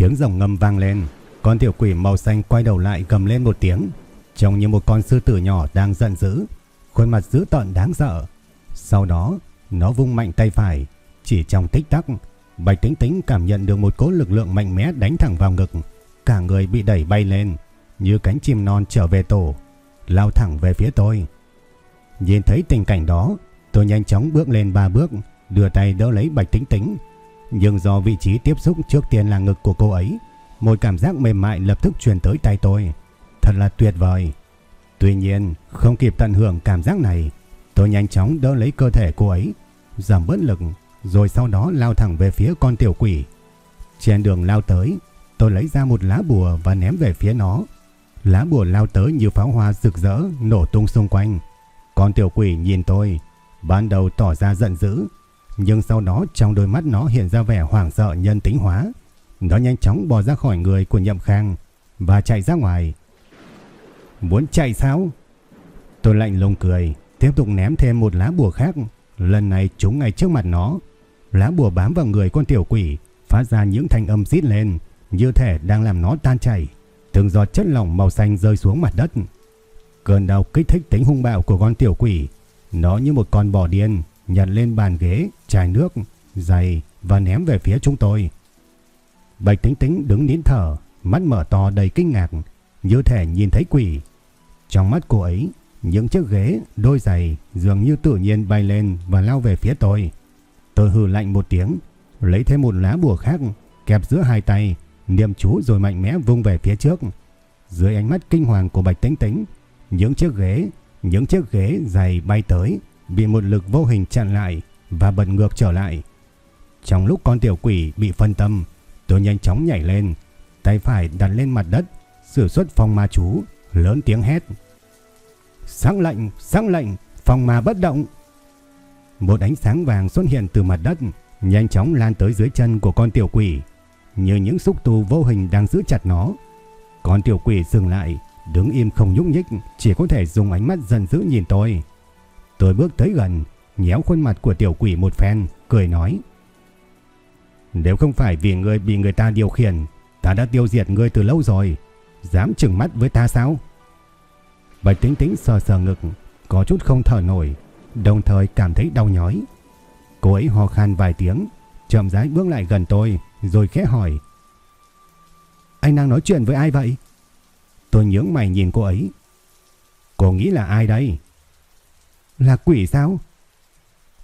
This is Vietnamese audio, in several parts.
Tiếng rồng ngâm vang lên, con tiểu quỷ màu xanh quay đầu lại gầm lên một tiếng, trông như một con sư tử nhỏ đang giận dữ, khuôn mặt dữ tợn đáng sợ. Sau đó, nó vung mạnh tay phải, chỉ trong tích tắc, Bạch Tĩnh Tĩnh cảm nhận được một cỗ lực lượng mạnh mẽ đánh thẳng vào ngực, cả người bị đẩy bay lên, như cánh chim non trở về tổ, lao thẳng về phía tôi. Nhìn thấy tình cảnh đó, tôi nhanh chóng bước lên ba bước, đưa tay đỡ lấy Bạch Tĩnh Tĩnh, nhưng do vị trí tiếp xúc trước tiên là ngực của cô ấy, một cảm giác mềm mại lập tức truyền tới tay tôi. Thật là tuyệt vời. Tuy nhiên, không kịp tận hưởng cảm giác này, tôi nhanh chóng đỡ lấy cơ thể cô ấy, giảm bớt lực, rồi sau đó lao thẳng về phía con tiểu quỷ. Trên đường lao tới, tôi lấy ra một lá bùa và ném về phía nó. Lá bùa lao tới như pháo hoa rực rỡ, nổ tung xung quanh. Con tiểu quỷ nhìn tôi, ban đầu tỏ ra giận dữ, nhưng sau đó trong đôi mắt nó hiện ra vẻ hoảng sợ nhân tính hóa. Nó nhanh chóng bò ra khỏi người của Nhậm Khang và chạy ra ngoài. Muốn chạy sao? Tôi lạnh lùng cười, tiếp tục ném thêm một lá bùa khác, lần này trúng ngay trước mặt nó. Lá bùa bám vào người con tiểu quỷ, phát ra những thanh âm rít lên, như thể đang làm nó tan chảy. Từng giọt chất lỏng màu xanh rơi xuống mặt đất. Cơn đau kích thích tính hung bạo của con tiểu quỷ, nó như một con bò điên, nhặt lên bàn ghế, chai nước, giày và ném về phía chúng tôi. Bạch Tính Tính đứng nín thở, mắt mở to đầy kinh ngạc, như thể nhìn thấy quỷ. Trong mắt cô ấy, những chiếc ghế, đôi giày dường như tự nhiên bay lên và lao về phía tôi. Tôi hừ lạnh một tiếng, lấy thêm một lá bùa khác, kẹp giữa hai tay, niệm chú rồi mạnh mẽ vung về phía trước. Dưới ánh mắt kinh hoàng của Bạch Tính Tính, những chiếc ghế, những chiếc ghế giày bay tới, bị một lực vô hình chặn lại và bật ngược trở lại. Trong lúc con tiểu quỷ bị phân tâm, tôi nhanh chóng nhảy lên, tay phải đặt lên mặt đất, sử xuất phong ma chú, lớn tiếng hét. Sáng lệnh, sáng lệnh, phong ma bất động. Một ánh sáng vàng xuất hiện từ mặt đất, nhanh chóng lan tới dưới chân của con tiểu quỷ, như những xúc tu vô hình đang giữ chặt nó. Con tiểu quỷ dừng lại, đứng im không nhúc nhích, chỉ có thể dùng ánh mắt dần dữ nhìn tôi. Tôi bước tới gần, nhéo khuôn mặt của tiểu quỷ một phen, cười nói. Nếu không phải vì ngươi bị người ta điều khiển, ta đã tiêu diệt ngươi từ lâu rồi. Dám chừng mắt với ta sao? Bạch tính tính sờ sờ ngực, có chút không thở nổi, đồng thời cảm thấy đau nhói. Cô ấy ho khan vài tiếng, chậm rãi bước lại gần tôi, rồi khẽ hỏi. Anh đang nói chuyện với ai vậy? Tôi nhướng mày nhìn cô ấy. Cô nghĩ là ai đây? Là quỷ sao?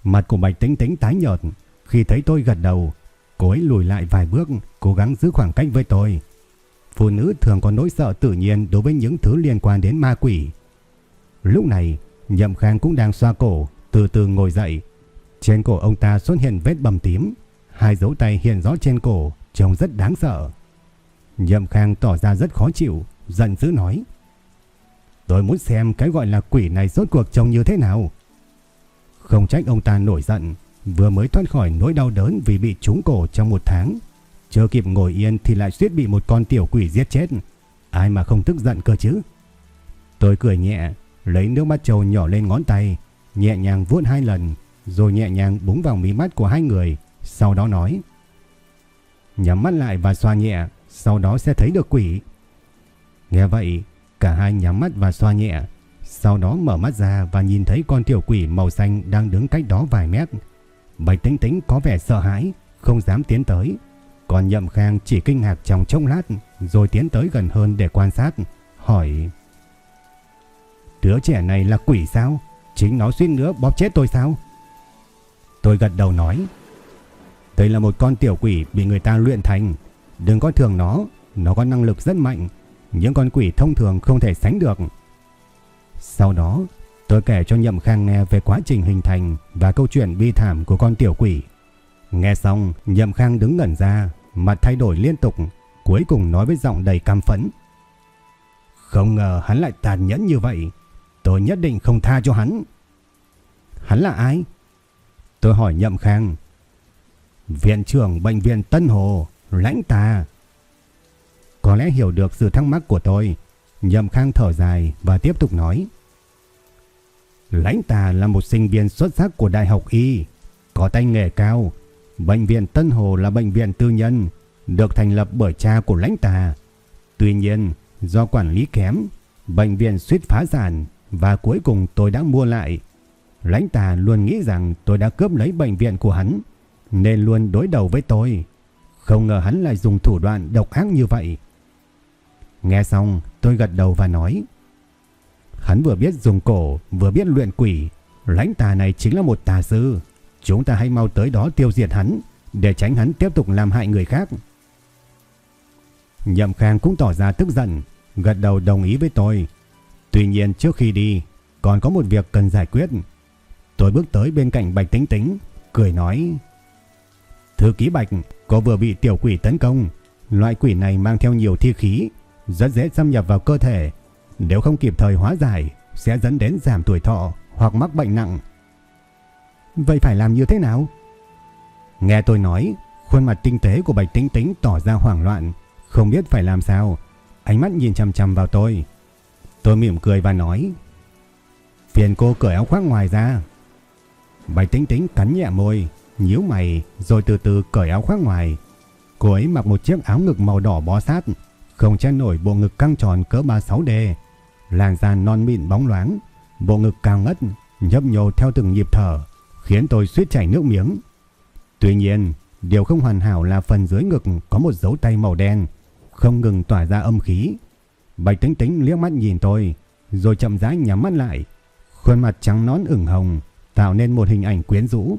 Mặt của Bạch Tính Tính tái nhợt, khi thấy tôi gật đầu, cô ấy lùi lại vài bước, cố gắng giữ khoảng cách với tôi. Phụ nữ thường có nỗi sợ tự nhiên đối với những thứ liên quan đến ma quỷ. Lúc này, Nhậm Khang cũng đang xoa cổ, từ từ ngồi dậy. Trên cổ ông ta xuất hiện vết bầm tím, hai dấu tay hiện rõ trên cổ, trông rất đáng sợ. Nhậm Khang tỏ ra rất khó chịu, giận dữ nói: Tôi muốn xem cái gọi là quỷ này rốt cuộc trông như thế nào. Không trách ông ta nổi giận, vừa mới thoát khỏi nỗi đau đớn vì bị trúng cổ trong một tháng. Chưa kịp ngồi yên thì lại suýt bị một con tiểu quỷ giết chết. Ai mà không tức giận cơ chứ. Tôi cười nhẹ, lấy nước mắt trầu nhỏ lên ngón tay, nhẹ nhàng vuốt hai lần, rồi nhẹ nhàng búng vào mí mắt của hai người, sau đó nói. Nhắm mắt lại và xoa nhẹ, sau đó sẽ thấy được quỷ. Nghe vậy, Cả hai nhắm mắt và xoa nhẹ, sau đó mở mắt ra và nhìn thấy con tiểu quỷ màu xanh đang đứng cách đó vài mét. Bạch Tĩnh Tĩnh có vẻ sợ hãi, không dám tiến tới. Còn Nhậm Khang chỉ kinh ngạc trong chốc lát rồi tiến tới gần hơn để quan sát, hỏi Đứa trẻ này là quỷ sao? Chính nó suýt nữa bóp chết tôi sao? Tôi gật đầu nói Đây là một con tiểu quỷ bị người ta luyện thành Đừng coi thường nó Nó có năng lực rất mạnh những con quỷ thông thường không thể sánh được. Sau đó, tôi kể cho Nhậm Khang nghe về quá trình hình thành và câu chuyện bi thảm của con tiểu quỷ. Nghe xong, Nhậm Khang đứng ngẩn ra, mặt thay đổi liên tục, cuối cùng nói với giọng đầy cam phẫn. Không ngờ hắn lại tàn nhẫn như vậy, tôi nhất định không tha cho hắn. Hắn là ai? Tôi hỏi Nhậm Khang. Viện trưởng bệnh viện Tân Hồ, lãnh tà. Có lẽ hiểu được sự thắc mắc của tôi, Nhậm Khang thở dài và tiếp tục nói. Lãnh tà là một sinh viên xuất sắc của Đại học Y, có tay nghề cao. Bệnh viện Tân Hồ là bệnh viện tư nhân, được thành lập bởi cha của lãnh tà. Tuy nhiên, do quản lý kém, bệnh viện suýt phá sản và cuối cùng tôi đã mua lại. Lãnh tà luôn nghĩ rằng tôi đã cướp lấy bệnh viện của hắn, nên luôn đối đầu với tôi. Không ngờ hắn lại dùng thủ đoạn độc ác như vậy. Nghe xong, tôi gật đầu và nói. Hắn vừa biết dùng cổ, vừa biết luyện quỷ. Lãnh tà này chính là một tà sư. Chúng ta hãy mau tới đó tiêu diệt hắn, để tránh hắn tiếp tục làm hại người khác. Nhậm Khang cũng tỏ ra tức giận, gật đầu đồng ý với tôi. Tuy nhiên trước khi đi, còn có một việc cần giải quyết. Tôi bước tới bên cạnh Bạch Tính Tính, cười nói. Thư ký Bạch, có vừa bị tiểu quỷ tấn công. Loại quỷ này mang theo nhiều thi khí, rất dễ xâm nhập vào cơ thể. Nếu không kịp thời hóa giải, sẽ dẫn đến giảm tuổi thọ hoặc mắc bệnh nặng. Vậy phải làm như thế nào? Nghe tôi nói, khuôn mặt tinh tế của Bạch Tính Tính tỏ ra hoảng loạn, không biết phải làm sao. Ánh mắt nhìn chằm chằm vào tôi. Tôi mỉm cười và nói, phiền cô cởi áo khoác ngoài ra. Bạch Tính Tính cắn nhẹ môi, nhíu mày rồi từ từ cởi áo khoác ngoài. Cô ấy mặc một chiếc áo ngực màu đỏ bó sát, không che nổi bộ ngực căng tròn cỡ 36D, làn da non mịn bóng loáng, bộ ngực cao ngất, nhấp nhô theo từng nhịp thở, khiến tôi suýt chảy nước miếng. Tuy nhiên, điều không hoàn hảo là phần dưới ngực có một dấu tay màu đen, không ngừng tỏa ra âm khí. Bạch Tính Tính liếc mắt nhìn tôi, rồi chậm rãi nhắm mắt lại. Khuôn mặt trắng nón ửng hồng, tạo nên một hình ảnh quyến rũ,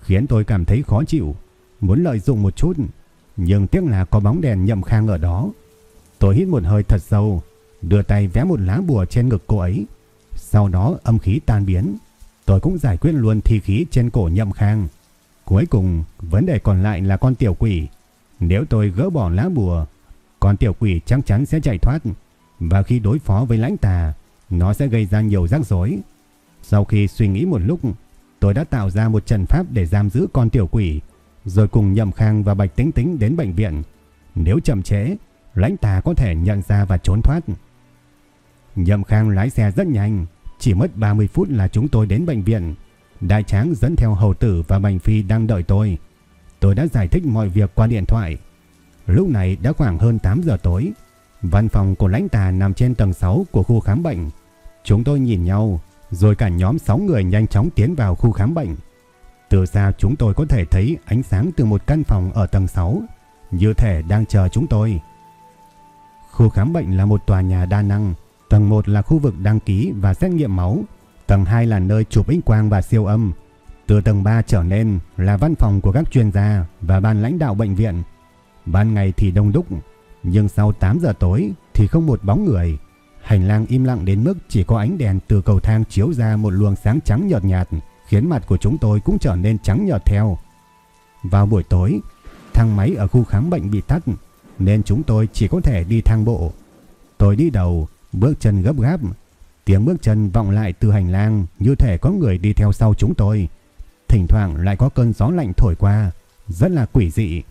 khiến tôi cảm thấy khó chịu, muốn lợi dụng một chút, nhưng tiếc là có bóng đèn nhậm khang ở đó. Tôi hít một hơi thật sâu, đưa tay vẽ một lá bùa trên ngực cô ấy. Sau đó âm khí tan biến, tôi cũng giải quyết luôn thi khí trên cổ nhậm khang. Cuối cùng, vấn đề còn lại là con tiểu quỷ. Nếu tôi gỡ bỏ lá bùa, con tiểu quỷ chắc chắn sẽ chạy thoát. Và khi đối phó với lãnh tà, nó sẽ gây ra nhiều rắc rối. Sau khi suy nghĩ một lúc, tôi đã tạo ra một trận pháp để giam giữ con tiểu quỷ, rồi cùng Nhậm Khang và Bạch Tính Tính đến bệnh viện. Nếu chậm chế, lãnh tà có thể nhận ra và trốn thoát. Nhậm Khang lái xe rất nhanh, chỉ mất 30 phút là chúng tôi đến bệnh viện. Đại tráng dẫn theo hầu tử và Bành Phi đang đợi tôi. Tôi đã giải thích mọi việc qua điện thoại. Lúc này đã khoảng hơn 8 giờ tối. Văn phòng của lãnh tà nằm trên tầng 6 của khu khám bệnh. Chúng tôi nhìn nhau, rồi cả nhóm 6 người nhanh chóng tiến vào khu khám bệnh. Từ xa chúng tôi có thể thấy ánh sáng từ một căn phòng ở tầng 6, như thể đang chờ chúng tôi. Khu khám bệnh là một tòa nhà đa năng, tầng 1 là khu vực đăng ký và xét nghiệm máu, tầng 2 là nơi chụp X quang và siêu âm. Từ tầng 3 trở lên là văn phòng của các chuyên gia và ban lãnh đạo bệnh viện. Ban ngày thì đông đúc, nhưng sau 8 giờ tối thì không một bóng người. Hành lang im lặng đến mức chỉ có ánh đèn từ cầu thang chiếu ra một luồng sáng trắng nhợt nhạt, khiến mặt của chúng tôi cũng trở nên trắng nhợt theo. Vào buổi tối, thang máy ở khu khám bệnh bị tắt, nên chúng tôi chỉ có thể đi thang bộ. Tôi đi đầu, bước chân gấp gáp, tiếng bước chân vọng lại từ hành lang như thể có người đi theo sau chúng tôi. Thỉnh thoảng lại có cơn gió lạnh thổi qua, rất là quỷ dị.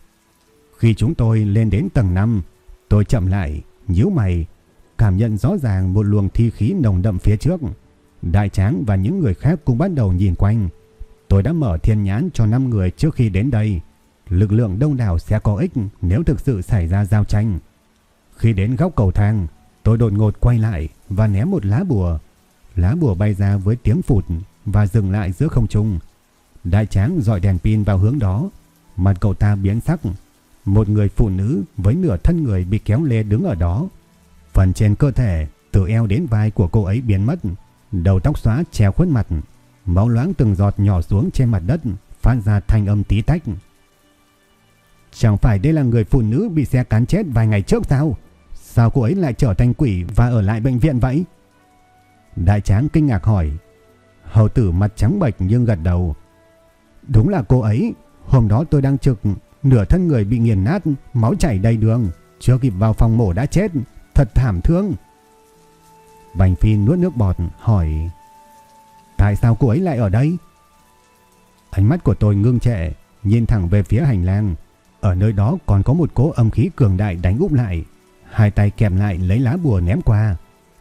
Khi chúng tôi lên đến tầng 5, tôi chậm lại, nhíu mày, cảm nhận rõ ràng một luồng thi khí nồng đậm phía trước. Đại tráng và những người khác cũng bắt đầu nhìn quanh. Tôi đã mở thiên nhãn cho 5 người trước khi đến đây. Lực lượng đông đảo sẽ có ích nếu thực sự xảy ra giao tranh. Khi đến góc cầu thang, tôi đột ngột quay lại và ném một lá bùa. Lá bùa bay ra với tiếng phụt và dừng lại giữa không trung. Đại tráng dọi đèn pin vào hướng đó. Mặt cậu ta biến sắc. Một người phụ nữ với nửa thân người bị kéo lê đứng ở đó. Phần trên cơ thể, từ eo đến vai của cô ấy biến mất. Đầu tóc xóa che khuất mặt. Máu loáng từng giọt nhỏ xuống trên mặt đất, phát ra thanh âm tí tách. Chẳng phải đây là người phụ nữ bị xe cán chết vài ngày trước sao? Sao cô ấy lại trở thành quỷ và ở lại bệnh viện vậy? Đại tráng kinh ngạc hỏi. Hầu tử mặt trắng bệch nhưng gật đầu. Đúng là cô ấy. Hôm đó tôi đang trực, nửa thân người bị nghiền nát, máu chảy đầy đường. Chưa kịp vào phòng mổ đã chết. Thật thảm thương. Bành Phi nuốt nước bọt hỏi. Tại sao cô ấy lại ở đây? Ánh mắt của tôi ngưng trệ, nhìn thẳng về phía hành lang. Ở nơi đó còn có một cỗ âm khí cường đại đánh úp lại. Hai tay kèm lại lấy lá bùa ném qua.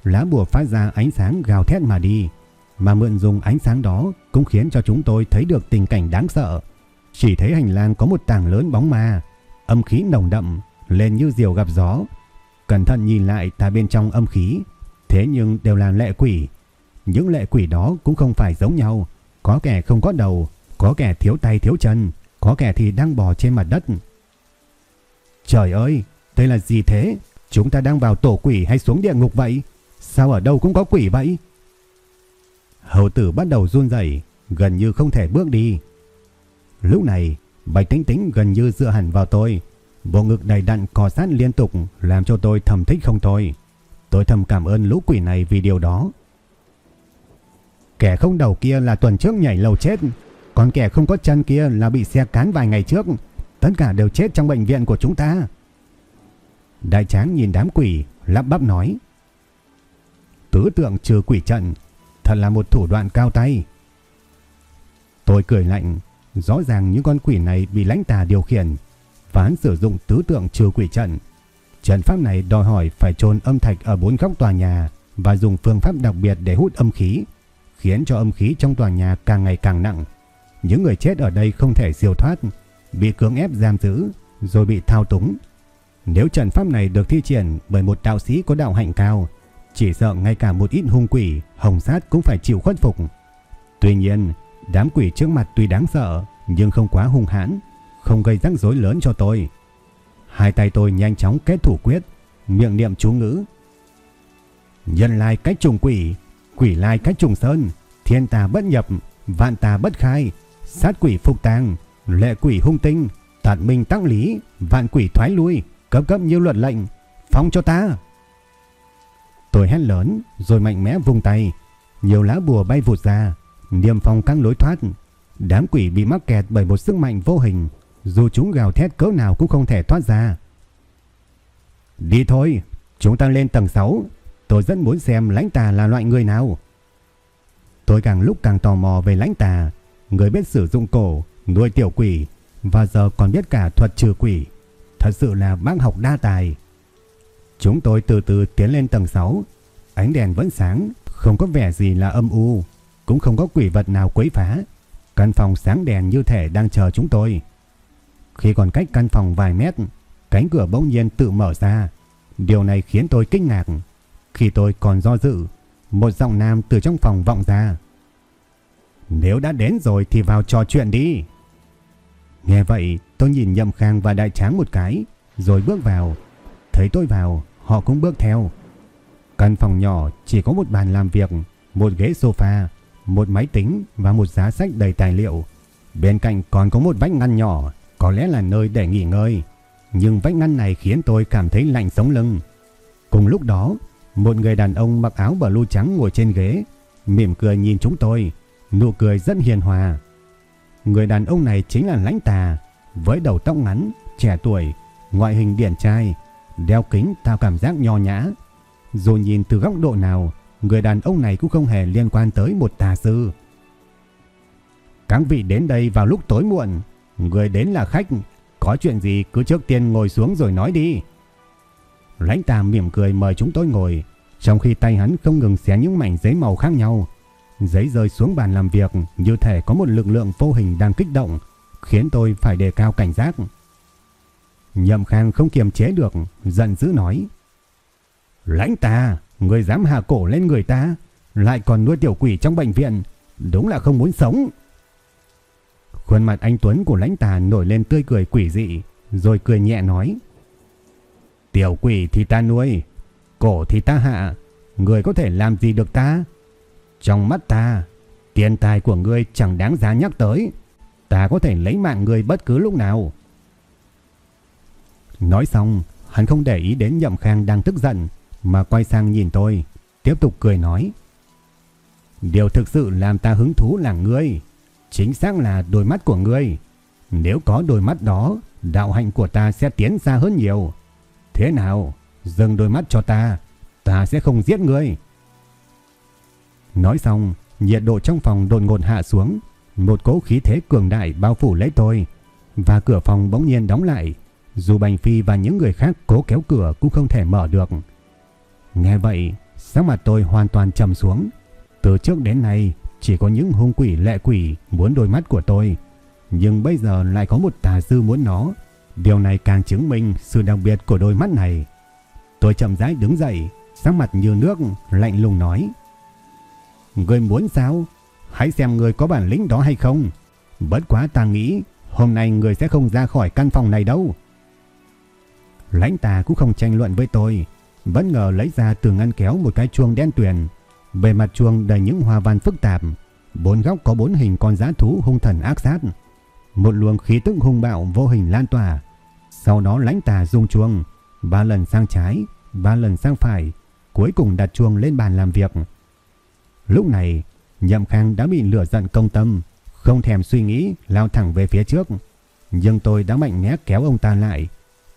Lá bùa phát ra ánh sáng gào thét mà đi. Mà mượn dùng ánh sáng đó cũng khiến cho chúng tôi thấy được tình cảnh đáng sợ. Chỉ thấy hành lang có một tảng lớn bóng ma. Âm khí nồng đậm, lên như diều gặp gió. Cẩn thận nhìn lại ta bên trong âm khí. Thế nhưng đều là lệ quỷ. Những lệ quỷ đó cũng không phải giống nhau. Có kẻ không có đầu, có kẻ thiếu tay thiếu chân, có kẻ thì đang bò trên mặt đất. Trời ơi, đây là gì thế? Chúng ta đang vào tổ quỷ hay xuống địa ngục vậy? Sao ở đâu cũng có quỷ vậy? Hầu tử bắt đầu run rẩy, gần như không thể bước đi. Lúc này, Bạch Tĩnh Tĩnh gần như dựa hẳn vào tôi, bộ ngực đầy đặn cò sát liên tục làm cho tôi thầm thích không thôi. Tôi thầm cảm ơn lũ quỷ này vì điều đó. Kẻ không đầu kia là tuần trước nhảy lầu chết, còn kẻ không có chân kia là bị xe cán vài ngày trước. Tất cả đều chết trong bệnh viện của chúng ta. Đại tráng nhìn đám quỷ, lắp bắp nói. Tứ tượng trừ quỷ trận, thật là một thủ đoạn cao tay. Tôi cười lạnh, rõ ràng những con quỷ này bị lãnh tà điều khiển, phán sử dụng tứ tượng trừ quỷ trận. Trận pháp này đòi hỏi phải trôn âm thạch ở bốn góc tòa nhà và dùng phương pháp đặc biệt để hút âm khí, khiến cho âm khí trong tòa nhà càng ngày càng nặng. Những người chết ở đây không thể siêu thoát, bị cưỡng ép giam giữ rồi bị thao túng. Nếu trận pháp này được thi triển bởi một đạo sĩ có đạo hạnh cao, chỉ sợ ngay cả một ít hung quỷ, hồng sát cũng phải chịu khuất phục. Tuy nhiên, đám quỷ trước mặt tuy đáng sợ nhưng không quá hung hãn, không gây rắc rối lớn cho tôi. Hai tay tôi nhanh chóng kết thủ quyết, miệng niệm chú ngữ. Nhân lai cách trùng quỷ, quỷ lai cách trùng sơn, thiên tà bất nhập, vạn tà bất khai, sát quỷ phục tàng, lệ quỷ hung tinh, tạt minh tăng lý, vạn quỷ thoái lui, cấp cấp nhiều luật lệnh, phóng cho ta. Tôi hét lớn rồi mạnh mẽ vung tay, nhiều lá bùa bay vụt ra, niêm phong căng lối thoát. Đám quỷ bị mắc kẹt bởi một sức mạnh vô hình, dù chúng gào thét cỡ nào cũng không thể thoát ra. Đi thôi, chúng ta lên tầng 6, tôi rất muốn xem lãnh tà là loại người nào. Tôi càng lúc càng tò mò về lãnh tà, người biết sử dụng cổ, nuôi tiểu quỷ và giờ còn biết cả thuật trừ quỷ. Thật sự là bác học đa tài. Chúng tôi từ từ tiến lên tầng 6, ánh đèn vẫn sáng, không có vẻ gì là âm u, cũng không có quỷ vật nào quấy phá. Căn phòng sáng đèn như thể đang chờ chúng tôi. Khi còn cách căn phòng vài mét, cánh cửa bỗng nhiên tự mở ra. Điều này khiến tôi kinh ngạc. Khi tôi còn do dự, một giọng nam từ trong phòng vọng ra. Nếu đã đến rồi thì vào trò chuyện đi. Nghe vậy tôi nhìn Nhậm Khang và Đại Tráng một cái rồi bước vào. Thấy tôi vào họ cũng bước theo. Căn phòng nhỏ chỉ có một bàn làm việc, một ghế sofa, một máy tính và một giá sách đầy tài liệu. Bên cạnh còn có một vách ngăn nhỏ, có lẽ là nơi để nghỉ ngơi. Nhưng vách ngăn này khiến tôi cảm thấy lạnh sống lưng. Cùng lúc đó, một người đàn ông mặc áo blue trắng ngồi trên ghế, mỉm cười nhìn chúng tôi, nụ cười rất hiền hòa. Người đàn ông này chính là lãnh tà, với đầu tóc ngắn, trẻ tuổi, ngoại hình điển trai, đeo kính tạo cảm giác nho nhã. Dù nhìn từ góc độ nào, người đàn ông này cũng không hề liên quan tới một tà sư. Các vị đến đây vào lúc tối muộn, người đến là khách, có chuyện gì cứ trước tiên ngồi xuống rồi nói đi. Lãnh tà mỉm cười mời chúng tôi ngồi, trong khi tay hắn không ngừng xé những mảnh giấy màu khác nhau. Giấy rơi xuống bàn làm việc như thể có một lực lượng vô hình đang kích động, khiến tôi phải đề cao cảnh giác. Nhậm Khang không kiềm chế được, giận dữ nói. Lãnh ta, người dám hạ cổ lên người ta, lại còn nuôi tiểu quỷ trong bệnh viện, đúng là không muốn sống. Khuôn mặt anh Tuấn của lãnh tà nổi lên tươi cười quỷ dị, rồi cười nhẹ nói. Tiểu quỷ thì ta nuôi, cổ thì ta hạ, người có thể làm gì được ta? Trong mắt ta, tiền tài của ngươi chẳng đáng giá nhắc tới. Ta có thể lấy mạng ngươi bất cứ lúc nào. Nói xong, hắn không để ý đến Nhậm Khang đang tức giận, mà quay sang nhìn tôi, tiếp tục cười nói. Điều thực sự làm ta hứng thú là ngươi. Chính xác là đôi mắt của ngươi. Nếu có đôi mắt đó, đạo hạnh của ta sẽ tiến xa hơn nhiều. Thế nào? Dừng đôi mắt cho ta. Ta sẽ không giết ngươi. Nói xong, nhiệt độ trong phòng đột ngột hạ xuống. Một cỗ khí thế cường đại bao phủ lấy tôi. Và cửa phòng bỗng nhiên đóng lại. Dù Bành Phi và những người khác cố kéo cửa cũng không thể mở được. Nghe vậy, sắc mặt tôi hoàn toàn trầm xuống. Từ trước đến nay, chỉ có những hung quỷ lệ quỷ muốn đôi mắt của tôi. Nhưng bây giờ lại có một tà sư muốn nó. Điều này càng chứng minh sự đặc biệt của đôi mắt này. Tôi chậm rãi đứng dậy, sắc mặt như nước, lạnh lùng nói. Người muốn sao? Hãy xem người có bản lĩnh đó hay không. Bất quá ta nghĩ hôm nay người sẽ không ra khỏi căn phòng này đâu. Lãnh tà cũng không tranh luận với tôi. Vẫn ngờ lấy ra từ ngăn kéo một cái chuông đen tuyền. Bề mặt chuông đầy những hoa văn phức tạp. Bốn góc có bốn hình con giá thú hung thần ác sát. Một luồng khí tức hung bạo vô hình lan tỏa. Sau đó lãnh tà dùng chuông. Ba lần sang trái, ba lần sang phải. Cuối cùng đặt chuông lên bàn làm việc. Lúc này, Nhậm Khang đã bị lửa giận công tâm. Không thèm suy nghĩ, lao thẳng về phía trước. Nhưng tôi đã mạnh mẽ kéo ông ta lại.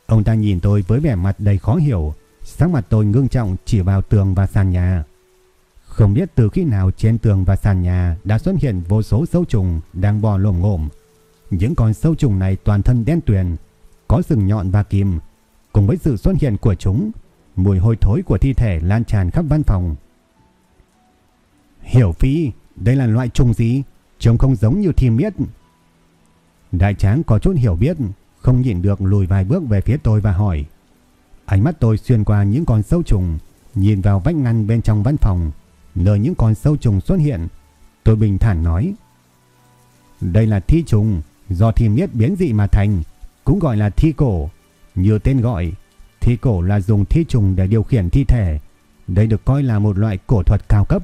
Ông ta nhìn tôi với vẻ mặt đầy khó hiểu. Sắc mặt tôi ngưng trọng chỉ vào tường và sàn nhà. Không biết từ khi nào trên tường và sàn nhà đã xuất hiện vô số sâu trùng đang bò lồm ngộm. Những con sâu trùng này toàn thân đen tuyền, có sừng nhọn và kim. Cùng với sự xuất hiện của chúng, mùi hôi thối của thi thể lan tràn khắp văn phòng. Hiểu Phi, đây là loại trùng gì? Trông không giống như thi miết. Đại tráng có chút hiểu biết, không nhìn được lùi vài bước về phía tôi và hỏi. Ánh mắt tôi xuyên qua những con sâu trùng, nhìn vào vách ngăn bên trong văn phòng, nơi những con sâu trùng xuất hiện. Tôi bình thản nói. Đây là thi trùng, do thi miết biến dị mà thành, cũng gọi là thi cổ. Như tên gọi, thi cổ là dùng thi trùng để điều khiển thi thể. Đây được coi là một loại cổ thuật cao cấp.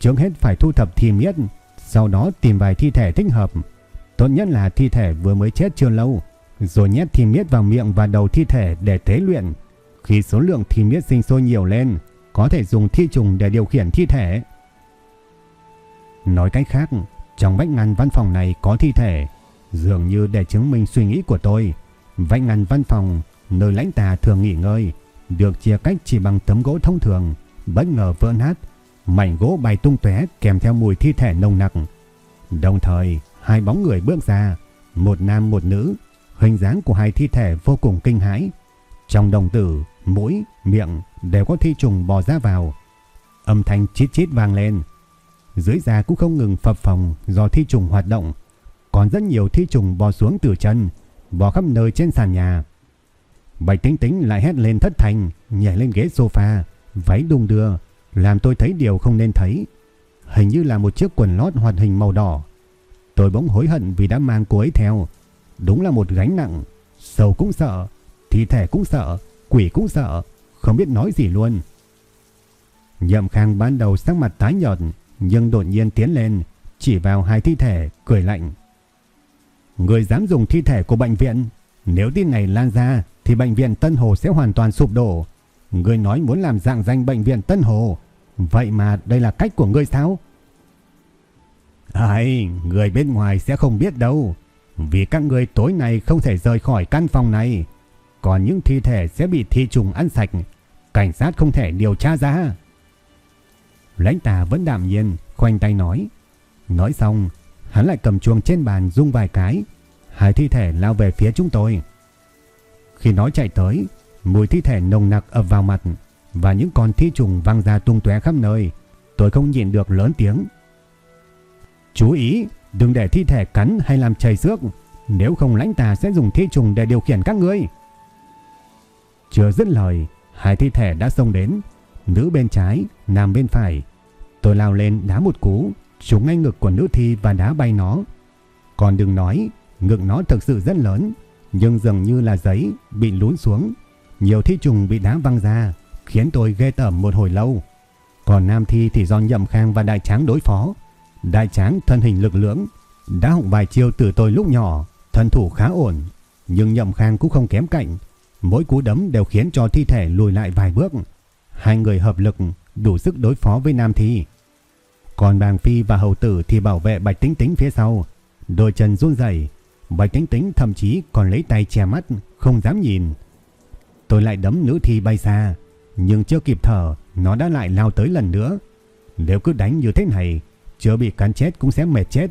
Trước hết phải thu thập thi miết, sau đó tìm vài thi thể thích hợp. Tốt nhất là thi thể vừa mới chết chưa lâu, rồi nhét thi miết vào miệng và đầu thi thể để tế luyện. Khi số lượng thi miết sinh sôi nhiều lên, có thể dùng thi trùng để điều khiển thi thể. Nói cách khác, trong vách ngăn văn phòng này có thi thể, dường như để chứng minh suy nghĩ của tôi. Vách ngăn văn phòng, nơi lãnh tà thường nghỉ ngơi, được chia cách chỉ bằng tấm gỗ thông thường, bất ngờ vỡ nát, mảnh gỗ bay tung tóe kèm theo mùi thi thể nồng nặc. Đồng thời, hai bóng người bước ra, một nam một nữ, hình dáng của hai thi thể vô cùng kinh hãi. Trong đồng tử, mũi, miệng đều có thi trùng bò ra vào. Âm thanh chít chít vang lên. Dưới da cũng không ngừng phập phồng do thi trùng hoạt động. Còn rất nhiều thi trùng bò xuống từ chân, bò khắp nơi trên sàn nhà. Bạch Tính Tính lại hét lên thất thành, nhảy lên ghế sofa, váy đung đưa, làm tôi thấy điều không nên thấy. Hình như là một chiếc quần lót hoạt hình màu đỏ. Tôi bỗng hối hận vì đã mang cô ấy theo. Đúng là một gánh nặng. Sầu cũng sợ, thi thể cũng sợ, quỷ cũng sợ, không biết nói gì luôn. Nhậm Khang ban đầu sắc mặt tái nhợt, nhưng đột nhiên tiến lên, chỉ vào hai thi thể, cười lạnh. Người dám dùng thi thể của bệnh viện, nếu tin này lan ra thì bệnh viện Tân Hồ sẽ hoàn toàn sụp đổ. Người nói muốn làm dạng danh bệnh viện Tân Hồ, vậy mà đây là cách của ngươi sao? Ai, người bên ngoài sẽ không biết đâu, vì các người tối nay không thể rời khỏi căn phòng này. Còn những thi thể sẽ bị thi trùng ăn sạch, cảnh sát không thể điều tra ra. Lãnh tà vẫn đạm nhiên, khoanh tay nói. Nói xong, hắn lại cầm chuông trên bàn rung vài cái, hai thi thể lao về phía chúng tôi. Khi nói chạy tới, mùi thi thể nồng nặc ập vào mặt và những con thi trùng văng ra tung tóe khắp nơi. Tôi không nhìn được lớn tiếng. Chú ý, đừng để thi thể cắn hay làm chảy xước, nếu không lãnh tà sẽ dùng thi trùng để điều khiển các ngươi. Chưa dứt lời, hai thi thể đã xông đến, nữ bên trái, nam bên phải. Tôi lao lên đá một cú, trúng ngay ngực của nữ thi và đá bay nó. Còn đừng nói, ngực nó thực sự rất lớn, nhưng dường như là giấy bị lún xuống. Nhiều thi trùng bị đá văng ra, khiến tôi ghê tởm một hồi lâu. Còn nam thi thì do Nhậm Khang và Đại Tráng đối phó. Đại Tráng thân hình lực lưỡng, đã học vài chiêu từ tôi lúc nhỏ, thân thủ khá ổn, nhưng Nhậm Khang cũng không kém cạnh. Mỗi cú đấm đều khiến cho thi thể lùi lại vài bước. Hai người hợp lực đủ sức đối phó với nam thi. Còn bàng phi và hầu tử thì bảo vệ Bạch Tính Tính phía sau. Đôi chân run rẩy, Bạch Tính Tính thậm chí còn lấy tay che mắt, không dám nhìn. Tôi lại đấm nữ thi bay xa, nhưng chưa kịp thở, nó đã lại lao tới lần nữa. Nếu cứ đánh như thế này, chưa bị cắn chết cũng sẽ mệt chết.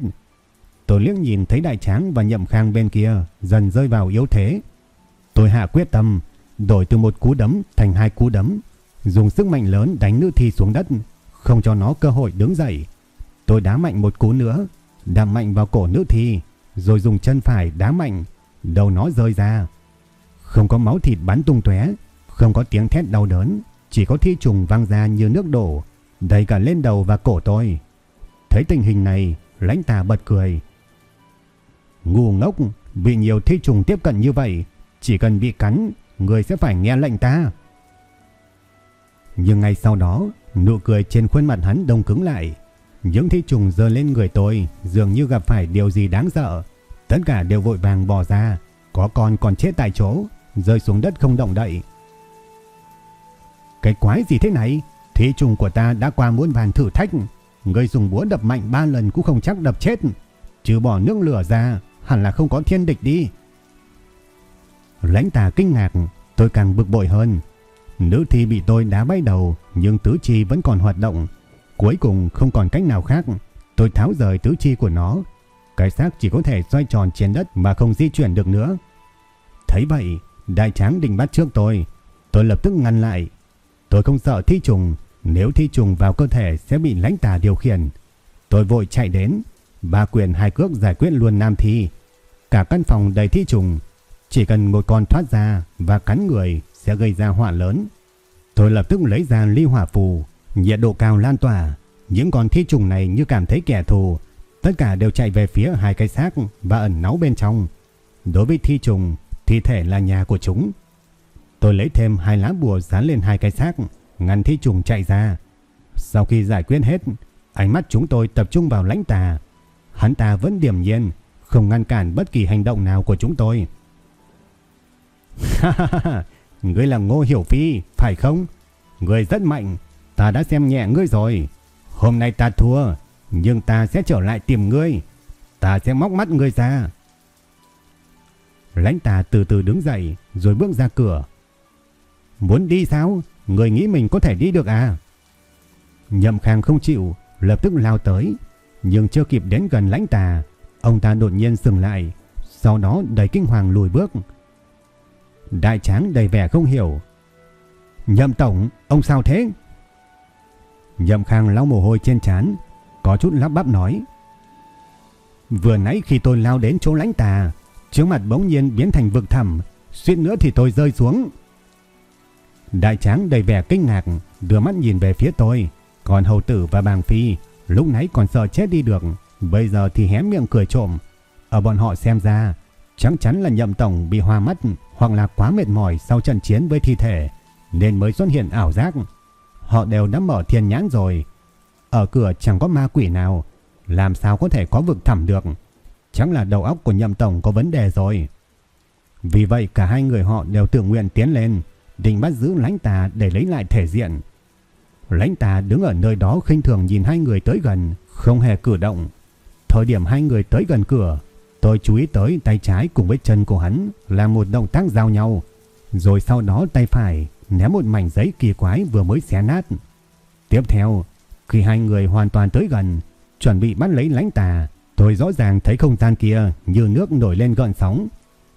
Tôi liếc nhìn thấy đại tráng và nhậm khang bên kia dần rơi vào yếu thế. Tôi hạ quyết tâm, đổi từ một cú đấm thành hai cú đấm, dùng sức mạnh lớn đánh nữ thi xuống đất, không cho nó cơ hội đứng dậy. Tôi đá mạnh một cú nữa, đạp mạnh vào cổ nữ thi, rồi dùng chân phải đá mạnh, đầu nó rơi ra. Không có máu thịt bắn tung tóe, không có tiếng thét đau đớn, chỉ có thi trùng văng ra như nước đổ, đầy cả lên đầu và cổ tôi. Thấy tình hình này, lãnh tà bật cười. Ngu ngốc, bị nhiều thi trùng tiếp cận như vậy, chỉ cần bị cắn, người sẽ phải nghe lệnh ta. Nhưng ngay sau đó, nụ cười trên khuôn mặt hắn đông cứng lại. Những thi trùng dơ lên người tôi dường như gặp phải điều gì đáng sợ. Tất cả đều vội vàng bỏ ra, có con còn chết tại chỗ, rơi xuống đất không động đậy. Cái quái gì thế này? thế trùng của ta đã qua muôn vàn thử thách. Người dùng búa đập mạnh ba lần cũng không chắc đập chết. Trừ bỏ nước lửa ra, hẳn là không có thiên địch đi. Lãnh tà kinh ngạc, tôi càng bực bội hơn. Nữ thi bị tôi đá bay đầu, nhưng tứ chi vẫn còn hoạt động. Cuối cùng không còn cách nào khác, tôi tháo rời tứ chi của nó. Cái xác chỉ có thể xoay tròn trên đất mà không di chuyển được nữa. Thấy vậy, đại tráng định bắt trước tôi. Tôi lập tức ngăn lại. Tôi không sợ thi trùng, nếu thi trùng vào cơ thể sẽ bị lãnh tà điều khiển. Tôi vội chạy đến, ba quyền hai cước giải quyết luôn nam thi. Cả căn phòng đầy thi trùng, chỉ cần một con thoát ra và cắn người sẽ gây ra họa lớn. Tôi lập tức lấy ra ly hỏa phù, nhiệt độ cao lan tỏa. Những con thi trùng này như cảm thấy kẻ thù, tất cả đều chạy về phía hai cái xác và ẩn náu bên trong. Đối với thi trùng, thi thể là nhà của chúng. Tôi lấy thêm hai lá bùa dán lên hai cái xác, ngăn thi trùng chạy ra. Sau khi giải quyết hết, ánh mắt chúng tôi tập trung vào lãnh tà. Hắn ta vẫn điềm nhiên, không ngăn cản bất kỳ hành động nào của chúng tôi. Ha ha ha, ngươi là Ngô Hiểu Phi, phải không? Ngươi rất mạnh, ta đã xem nhẹ ngươi rồi. Hôm nay ta thua, nhưng ta sẽ trở lại tìm ngươi. Ta sẽ móc mắt ngươi ra. Lãnh tà từ từ đứng dậy rồi bước ra cửa. Muốn đi sao? Người nghĩ mình có thể đi được à? Nhậm Khang không chịu, lập tức lao tới. Nhưng chưa kịp đến gần lãnh tà, ông ta đột nhiên dừng lại. Sau đó đầy kinh hoàng lùi bước. Đại tráng đầy vẻ không hiểu. Nhậm tổng, ông sao thế? Nhậm Khang lau mồ hôi trên trán, có chút lắp bắp nói. Vừa nãy khi tôi lao đến chỗ lãnh tà, trước mặt bỗng nhiên biến thành vực thẳm, suýt nữa thì tôi rơi xuống. Đại tráng đầy vẻ kinh ngạc, đưa mắt nhìn về phía tôi, còn hầu tử và bàng phi lúc nãy còn sợ chết đi được, bây giờ thì hé miệng cười trộm. Ở bọn họ xem ra, chắc chắn là nhậm tổng bị hoa mắt hoặc là quá mệt mỏi sau trận chiến với thi thể nên mới xuất hiện ảo giác. Họ đều đã mở thiên nhãn rồi. Ở cửa chẳng có ma quỷ nào, làm sao có thể có vực thẳm được. Chắc là đầu óc của nhậm tổng có vấn đề rồi. Vì vậy cả hai người họ đều tự nguyện tiến lên, định bắt giữ lãnh tà để lấy lại thể diện. Lãnh tà đứng ở nơi đó khinh thường nhìn hai người tới gần, không hề cử động. Thời điểm hai người tới gần cửa, tôi chú ý tới tay trái cùng với chân của hắn là một động tác giao nhau, rồi sau đó tay phải ném một mảnh giấy kỳ quái vừa mới xé nát. Tiếp theo, khi hai người hoàn toàn tới gần, chuẩn bị bắt lấy lãnh tà, tôi rõ ràng thấy không gian kia như nước nổi lên gợn sóng.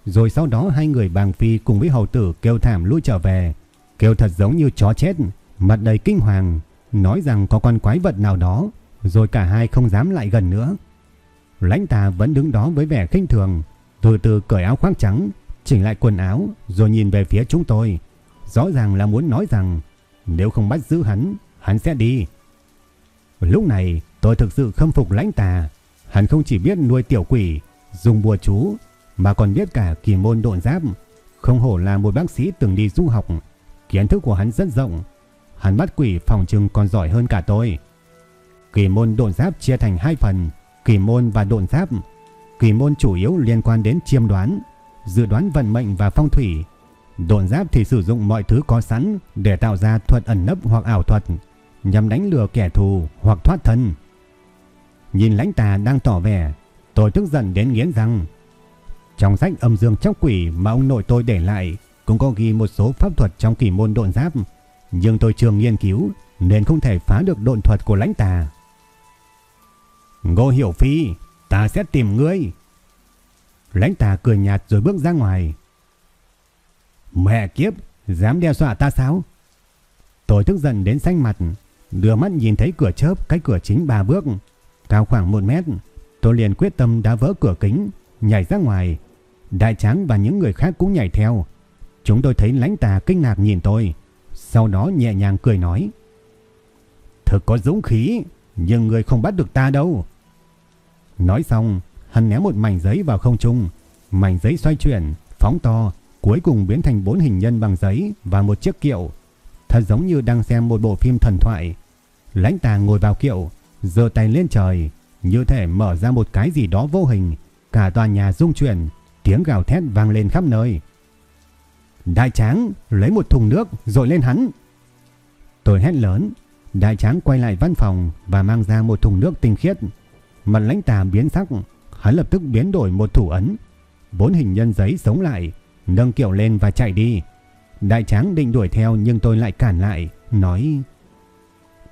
Rồi sau đó hai người bàng phi cùng với hầu tử kêu thảm lui trở về, kêu thật giống như chó chết, mặt đầy kinh hoàng, nói rằng có con quái vật nào đó, rồi cả hai không dám lại gần nữa. Lãnh tà vẫn đứng đó với vẻ khinh thường, từ từ cởi áo khoác trắng, chỉnh lại quần áo, rồi nhìn về phía chúng tôi. Rõ ràng là muốn nói rằng, nếu không bắt giữ hắn, hắn sẽ đi. Lúc này, tôi thực sự khâm phục lãnh tà. Hắn không chỉ biết nuôi tiểu quỷ, dùng bùa chú, mà còn biết cả kỳ môn độn giáp. Không hổ là một bác sĩ từng đi du học. Kiến thức của hắn rất rộng. Hắn bắt quỷ phòng trừng còn giỏi hơn cả tôi. Kỳ môn độn giáp chia thành hai phần, kỳ môn và độn giáp. Kỳ môn chủ yếu liên quan đến chiêm đoán, dự đoán vận mệnh và phong thủy. Độn giáp thì sử dụng mọi thứ có sẵn để tạo ra thuật ẩn nấp hoặc ảo thuật, nhằm đánh lừa kẻ thù hoặc thoát thân. Nhìn lãnh tà đang tỏ vẻ, tôi tức giận đến nghiến răng. Trong sách âm dương trong quỷ mà ông nội tôi để lại cũng có ghi một số pháp thuật trong kỳ môn độn giáp, nhưng tôi chưa nghiên cứu nên không thể phá được độn thuật của lãnh tà. Ngô Hiểu Phi, ta sẽ tìm ngươi. Lãnh tà cười nhạt rồi bước ra ngoài. Mẹ kiếp, dám đe dọa ta sao? Tôi tức giận đến xanh mặt, đưa mắt nhìn thấy cửa chớp cách cửa chính ba bước, cao khoảng một mét. Tôi liền quyết tâm đá vỡ cửa kính, nhảy ra ngoài. Đại tráng và những người khác cũng nhảy theo. Chúng tôi thấy lãnh tà kinh ngạc nhìn tôi, sau đó nhẹ nhàng cười nói. Thực có dũng khí, nhưng người không bắt được ta đâu. Nói xong, hắn ném một mảnh giấy vào không trung. Mảnh giấy xoay chuyển, phóng to, cuối cùng biến thành bốn hình nhân bằng giấy và một chiếc kiệu. Thật giống như đang xem một bộ phim thần thoại. Lãnh tà ngồi vào kiệu, giơ tay lên trời, như thể mở ra một cái gì đó vô hình. Cả tòa nhà rung chuyển, tiếng gào thét vang lên khắp nơi. Đại tráng lấy một thùng nước rồi lên hắn. Tôi hét lớn, đại tráng quay lại văn phòng và mang ra một thùng nước tinh khiết. Mặt lãnh tà biến sắc, hắn lập tức biến đổi một thủ ấn. Bốn hình nhân giấy sống lại, nâng kiệu lên và chạy đi. Đại tráng định đuổi theo nhưng tôi lại cản lại, nói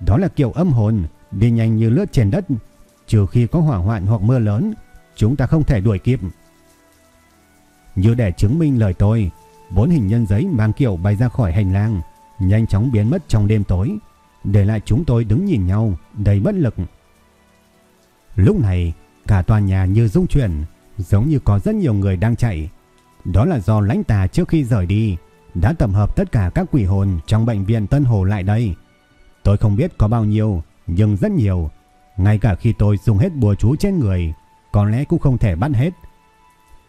Đó là kiệu âm hồn, đi nhanh như lướt trên đất, trừ khi có hỏa hoạn hoặc mưa lớn, chúng ta không thể đuổi kịp. Như để chứng minh lời tôi, bốn hình nhân giấy mang kiểu bay ra khỏi hành lang, nhanh chóng biến mất trong đêm tối, để lại chúng tôi đứng nhìn nhau, đầy bất lực. Lúc này, cả tòa nhà như rung chuyển, giống như có rất nhiều người đang chạy. Đó là do lãnh tà trước khi rời đi, đã tập hợp tất cả các quỷ hồn trong bệnh viện Tân Hồ lại đây. Tôi không biết có bao nhiêu, nhưng rất nhiều. Ngay cả khi tôi dùng hết bùa chú trên người, có lẽ cũng không thể bắt hết.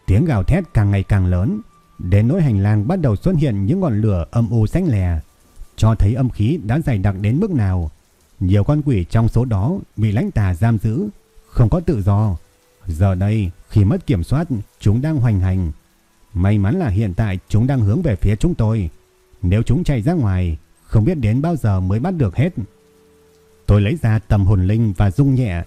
Tiếng gào thét càng ngày càng lớn, đến nỗi hành lang bắt đầu xuất hiện những ngọn lửa âm u xanh lè, cho thấy âm khí đã dày đặc đến mức nào. Nhiều con quỷ trong số đó bị lãnh tà giam giữ, không có tự do. Giờ đây, khi mất kiểm soát, chúng đang hoành hành. May mắn là hiện tại chúng đang hướng về phía chúng tôi. Nếu chúng chạy ra ngoài, không biết đến bao giờ mới bắt được hết. Tôi lấy ra tầm hồn linh và rung nhẹ.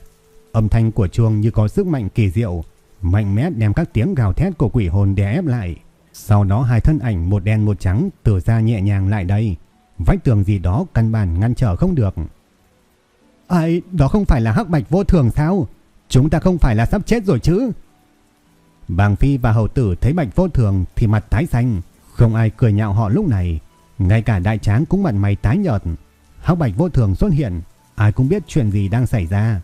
Âm thanh của chuông như có sức mạnh kỳ diệu, mạnh mẽ đem các tiếng gào thét của quỷ hồn đè ép lại. Sau đó hai thân ảnh một đen một trắng từ ra nhẹ nhàng lại đây. Vách tường gì đó căn bản ngăn trở không được. Ai, đó không phải là hắc bạch vô thường sao? Chúng ta không phải là sắp chết rồi chứ? Bàng Phi và hầu tử thấy bạch vô thường thì mặt tái xanh. Không ai cười nhạo họ lúc này. Ngay cả đại tráng cũng mặt mày tái nhợt. Hắc bạch vô thường xuất hiện. Ai cũng biết chuyện gì đang xảy ra.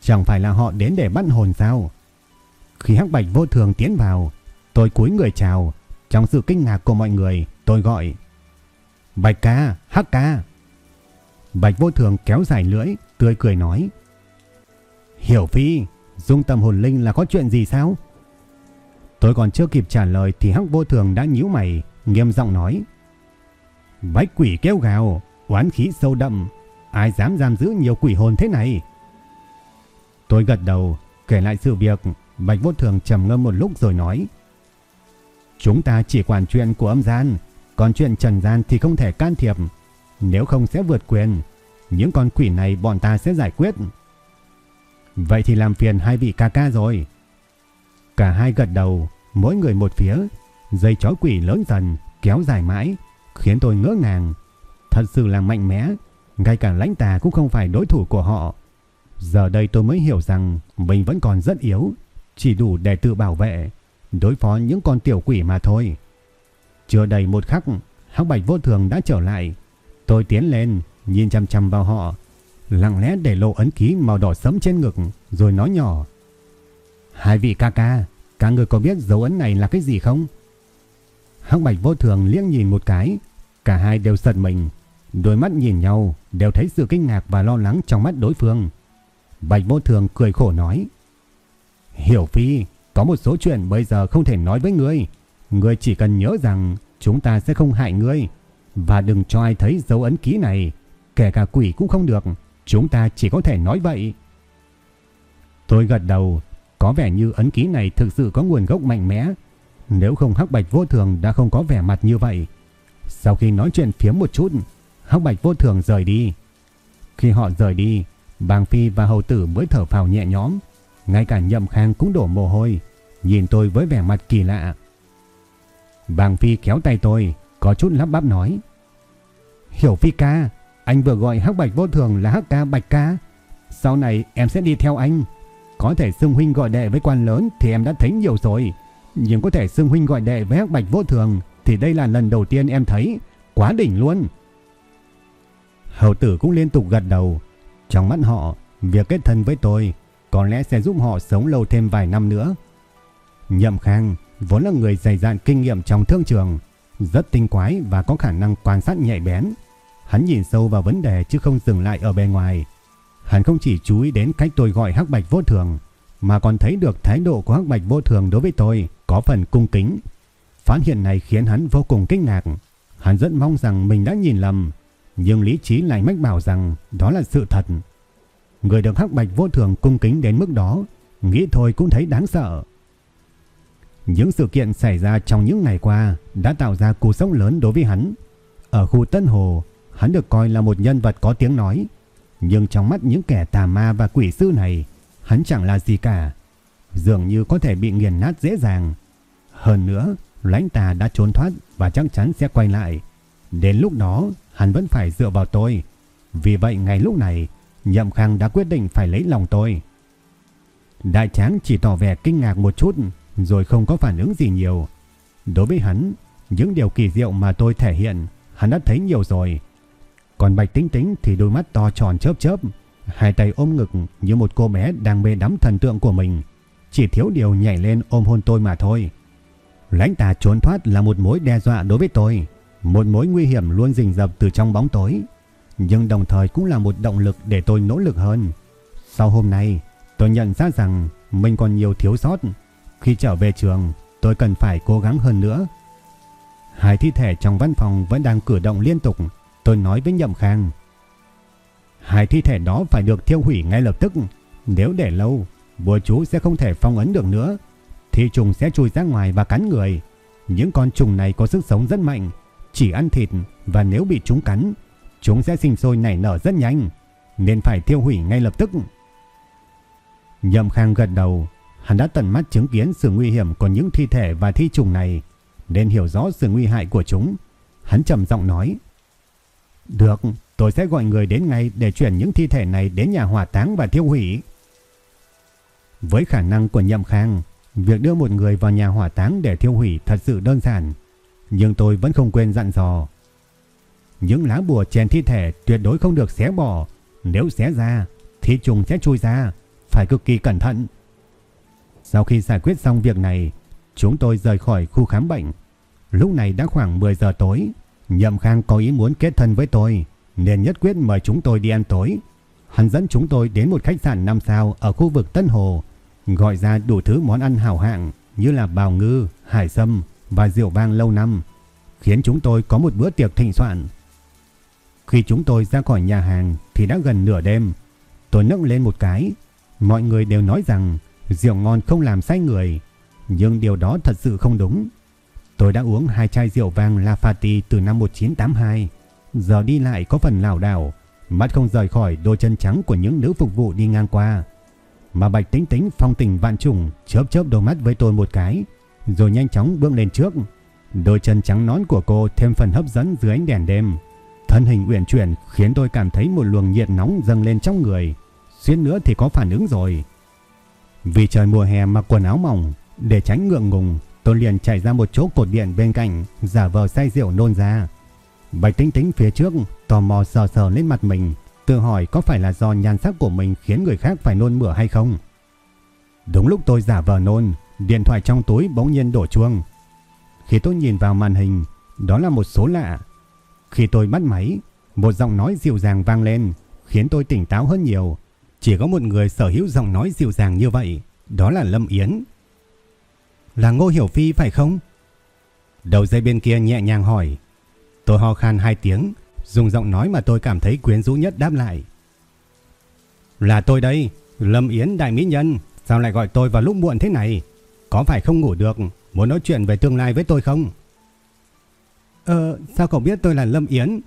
Chẳng phải là họ đến để bắt hồn sao? Khi hắc bạch vô thường tiến vào, tôi cúi người chào. Trong sự kinh ngạc của mọi người, tôi gọi. Bạch ca, hắc ca. Bạch vô thường kéo dài lưỡi, tươi cười nói. Hiểu Phi, dung tâm hồn linh là có chuyện gì sao? Tôi còn chưa kịp trả lời thì hắc vô thường đã nhíu mày, nghiêm giọng nói. Bách quỷ kêu gào, oán khí sâu đậm, ai dám giam giữ nhiều quỷ hồn thế này? Tôi gật đầu, kể lại sự việc, Bạch vô thường trầm ngâm một lúc rồi nói. Chúng ta chỉ quản chuyện của âm gian, còn chuyện trần gian thì không thể can thiệp, nếu không sẽ vượt quyền. Những con quỷ này bọn ta sẽ giải quyết. Vậy thì làm phiền hai vị ca ca rồi. Cả hai gật đầu, mỗi người một phía, dây chó quỷ lớn dần, kéo dài mãi, khiến tôi ngỡ ngàng. Thật sự là mạnh mẽ, ngay cả lãnh tà cũng không phải đối thủ của họ. Giờ đây tôi mới hiểu rằng mình vẫn còn rất yếu, chỉ đủ để tự bảo vệ, đối phó những con tiểu quỷ mà thôi. Chưa đầy một khắc, hắc bạch vô thường đã trở lại. Tôi tiến lên, nhìn chăm chăm vào họ, lặng lẽ để lộ ấn ký màu đỏ sẫm trên ngực, rồi nói nhỏ. Hai vị ca ca, các người có biết dấu ấn này là cái gì không? Hắc Bạch vô thường liếc nhìn một cái, cả hai đều giật mình, đôi mắt nhìn nhau đều thấy sự kinh ngạc và lo lắng trong mắt đối phương. Bạch vô thường cười khổ nói. Hiểu Phi, có một số chuyện bây giờ không thể nói với ngươi. Ngươi chỉ cần nhớ rằng chúng ta sẽ không hại ngươi. Và đừng cho ai thấy dấu ấn ký này. Kể cả quỷ cũng không được. Chúng ta chỉ có thể nói vậy. Tôi gật đầu có vẻ như ấn ký này thực sự có nguồn gốc mạnh mẽ. Nếu không Hắc Bạch Vô Thường đã không có vẻ mặt như vậy. Sau khi nói chuyện phiếm một chút, Hắc Bạch Vô Thường rời đi. Khi họ rời đi, Bàng Phi và hầu tử mới thở phào nhẹ nhõm. Ngay cả nhậm khang cũng đổ mồ hôi. Nhìn tôi với vẻ mặt kỳ lạ. Bàng Phi kéo tay tôi. Có chút lắp bắp nói. Hiểu Phi ca. Anh vừa gọi hắc bạch vô thường là hắc ca bạch ca. Sau này em sẽ đi theo anh. Có thể xưng huynh gọi đệ với quan lớn thì em đã thấy nhiều rồi. Nhưng có thể xưng huynh gọi đệ với hắc bạch vô thường thì đây là lần đầu tiên em thấy. Quá đỉnh luôn. Hầu tử cũng liên tục gật đầu. Trong mắt họ, việc kết thân với tôi có lẽ sẽ giúp họ sống lâu thêm vài năm nữa. Nhậm Khang vốn là người dày dạn kinh nghiệm trong thương trường, rất tinh quái và có khả năng quan sát nhạy bén. Hắn nhìn sâu vào vấn đề chứ không dừng lại ở bề ngoài. Hắn không chỉ chú ý đến cách tôi gọi Hắc Bạch vô thường, mà còn thấy được thái độ của Hắc Bạch vô thường đối với tôi có phần cung kính. Phát hiện này khiến hắn vô cùng kinh ngạc. Hắn rất mong rằng mình đã nhìn lầm, nhưng lý trí lại mách bảo rằng đó là sự thật. Người được Hắc Bạch vô thường cung kính đến mức đó, nghĩ thôi cũng thấy đáng sợ. Những sự kiện xảy ra trong những ngày qua đã tạo ra cú sốc lớn đối với hắn. Ở khu Tân Hồ, hắn được coi là một nhân vật có tiếng nói, nhưng trong mắt những kẻ tà ma và quỷ sư này, hắn chẳng là gì cả. Dường như có thể bị nghiền nát dễ dàng. Hơn nữa, lãnh tà đã trốn thoát và chắc chắn sẽ quay lại. Đến lúc đó, hắn vẫn phải dựa vào tôi. Vì vậy ngay lúc này, Nhậm Khang đã quyết định phải lấy lòng tôi. Đại tráng chỉ tỏ vẻ kinh ngạc một chút, rồi không có phản ứng gì nhiều. Đối với hắn, những điều kỳ diệu mà tôi thể hiện, hắn đã thấy nhiều rồi. Còn Bạch Tính Tính thì đôi mắt to tròn chớp chớp, hai tay ôm ngực như một cô bé đang mê đắm thần tượng của mình. Chỉ thiếu điều nhảy lên ôm hôn tôi mà thôi. Lãnh tà trốn thoát là một mối đe dọa đối với tôi, một mối nguy hiểm luôn rình rập từ trong bóng tối, nhưng đồng thời cũng là một động lực để tôi nỗ lực hơn. Sau hôm nay, tôi nhận ra rằng mình còn nhiều thiếu sót. Khi trở về trường, tôi cần phải cố gắng hơn nữa. Hai thi thể trong văn phòng vẫn đang cử động liên tục, tôi nói với Nhậm Khang. Hai thi thể đó phải được thiêu hủy ngay lập tức, nếu để lâu, bùa chú sẽ không thể phong ấn được nữa. Thì trùng sẽ chui ra ngoài và cắn người. Những con trùng này có sức sống rất mạnh, chỉ ăn thịt và nếu bị chúng cắn, chúng sẽ sinh sôi nảy nở rất nhanh, nên phải tiêu hủy ngay lập tức. Nhậm Khang gật đầu, hắn đã tận mắt chứng kiến sự nguy hiểm của những thi thể và thi trùng này, nên hiểu rõ sự nguy hại của chúng. Hắn trầm giọng nói: "Được, tôi sẽ gọi người đến ngay để chuyển những thi thể này đến nhà hỏa táng và tiêu hủy." Với khả năng của Nhậm Khang, việc đưa một người vào nhà hỏa táng để tiêu hủy thật sự đơn giản, nhưng tôi vẫn không quên dặn dò. Những lá bùa chèn thi thể tuyệt đối không được xé bỏ. Nếu xé ra, thì trùng sẽ chui ra. Phải cực kỳ cẩn thận. Sau khi giải quyết xong việc này, chúng tôi rời khỏi khu khám bệnh. Lúc này đã khoảng 10 giờ tối. Nhậm Khang có ý muốn kết thân với tôi, nên nhất quyết mời chúng tôi đi ăn tối. Hắn dẫn chúng tôi đến một khách sạn 5 sao ở khu vực Tân Hồ, gọi ra đủ thứ món ăn hảo hạng như là bào ngư, hải sâm và rượu vang lâu năm, khiến chúng tôi có một bữa tiệc thịnh soạn. Khi chúng tôi ra khỏi nhà hàng thì đã gần nửa đêm. Tôi nâng lên một cái. Mọi người đều nói rằng rượu ngon không làm say người. Nhưng điều đó thật sự không đúng. Tôi đã uống hai chai rượu vang Lafati từ năm 1982. Giờ đi lại có phần lảo đảo. Mắt không rời khỏi đôi chân trắng của những nữ phục vụ đi ngang qua. Mà Bạch Tính Tính phong tình vạn trùng, chớp chớp đôi mắt với tôi một cái. Rồi nhanh chóng bước lên trước. Đôi chân trắng nón của cô thêm phần hấp dẫn dưới ánh đèn đêm. Thân hình uyển chuyển khiến tôi cảm thấy một luồng nhiệt nóng dâng lên trong người. Xuyên nữa thì có phản ứng rồi. Vì trời mùa hè mặc quần áo mỏng, để tránh ngượng ngùng, tôi liền chạy ra một chỗ cột điện bên cạnh, giả vờ say rượu nôn ra. Bạch tinh Tính phía trước, tò mò sờ sờ lên mặt mình, tự hỏi có phải là do nhan sắc của mình khiến người khác phải nôn mửa hay không. Đúng lúc tôi giả vờ nôn, điện thoại trong túi bỗng nhiên đổ chuông. Khi tôi nhìn vào màn hình, đó là một số lạ, khi tôi bắt máy, một giọng nói dịu dàng vang lên, khiến tôi tỉnh táo hơn nhiều. Chỉ có một người sở hữu giọng nói dịu dàng như vậy, đó là Lâm Yến. Là Ngô Hiểu Phi phải không? Đầu dây bên kia nhẹ nhàng hỏi. Tôi ho khan hai tiếng, dùng giọng nói mà tôi cảm thấy quyến rũ nhất đáp lại. Là tôi đây, Lâm Yến đại mỹ nhân, sao lại gọi tôi vào lúc muộn thế này? Có phải không ngủ được, muốn nói chuyện về tương lai với tôi không? Ờ, sao cậu biết tôi là Lâm Yến?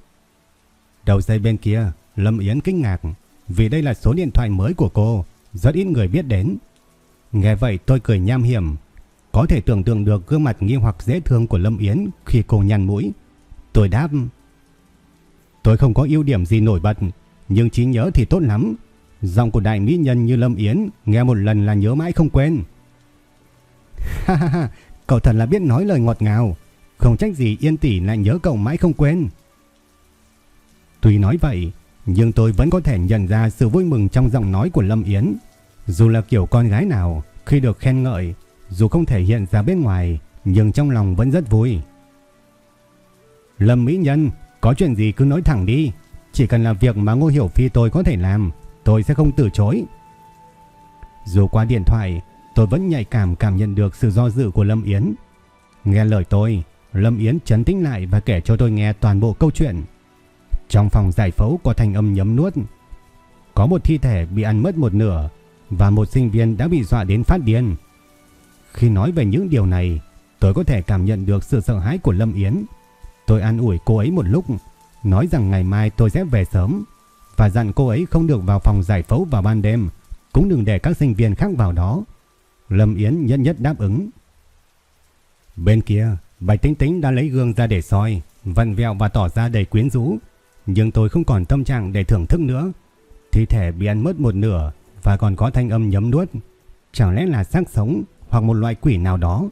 Đầu dây bên kia, Lâm Yến kinh ngạc, vì đây là số điện thoại mới của cô, rất ít người biết đến. Nghe vậy tôi cười nham hiểm, có thể tưởng tượng được gương mặt nghi hoặc dễ thương của Lâm Yến khi cô nhăn mũi. Tôi đáp, tôi không có ưu điểm gì nổi bật, nhưng trí nhớ thì tốt lắm. Giọng của đại mỹ nhân như Lâm Yến nghe một lần là nhớ mãi không quên. Ha ha ha, cậu thật là biết nói lời ngọt ngào, không trách gì Yên tỷ lại nhớ cậu mãi không quên. Tuy nói vậy, nhưng tôi vẫn có thể nhận ra sự vui mừng trong giọng nói của Lâm Yến. Dù là kiểu con gái nào, khi được khen ngợi, dù không thể hiện ra bên ngoài, nhưng trong lòng vẫn rất vui. Lâm Mỹ Nhân, có chuyện gì cứ nói thẳng đi. Chỉ cần là việc mà Ngô Hiểu Phi tôi có thể làm, tôi sẽ không từ chối. Dù qua điện thoại, tôi vẫn nhạy cảm cảm nhận được sự do dự của Lâm Yến. Nghe lời tôi, Lâm Yến chấn tĩnh lại và kể cho tôi nghe toàn bộ câu chuyện. Trong phòng giải phẫu có thanh âm nhấm nuốt. Có một thi thể bị ăn mất một nửa và một sinh viên đã bị dọa đến phát điên. Khi nói về những điều này, tôi có thể cảm nhận được sự sợ hãi của Lâm Yến. Tôi an ủi cô ấy một lúc, nói rằng ngày mai tôi sẽ về sớm và dặn cô ấy không được vào phòng giải phẫu vào ban đêm, cũng đừng để các sinh viên khác vào đó. Lâm Yến nhất nhất đáp ứng. Bên kia, Bạch Tính Tính đã lấy gương ra để soi, vặn vẹo và tỏ ra đầy quyến rũ, nhưng tôi không còn tâm trạng để thưởng thức nữa. Thi thể bị ăn mất một nửa và còn có thanh âm nhấm nuốt. Chẳng lẽ là xác sống hoặc một loại quỷ nào đó?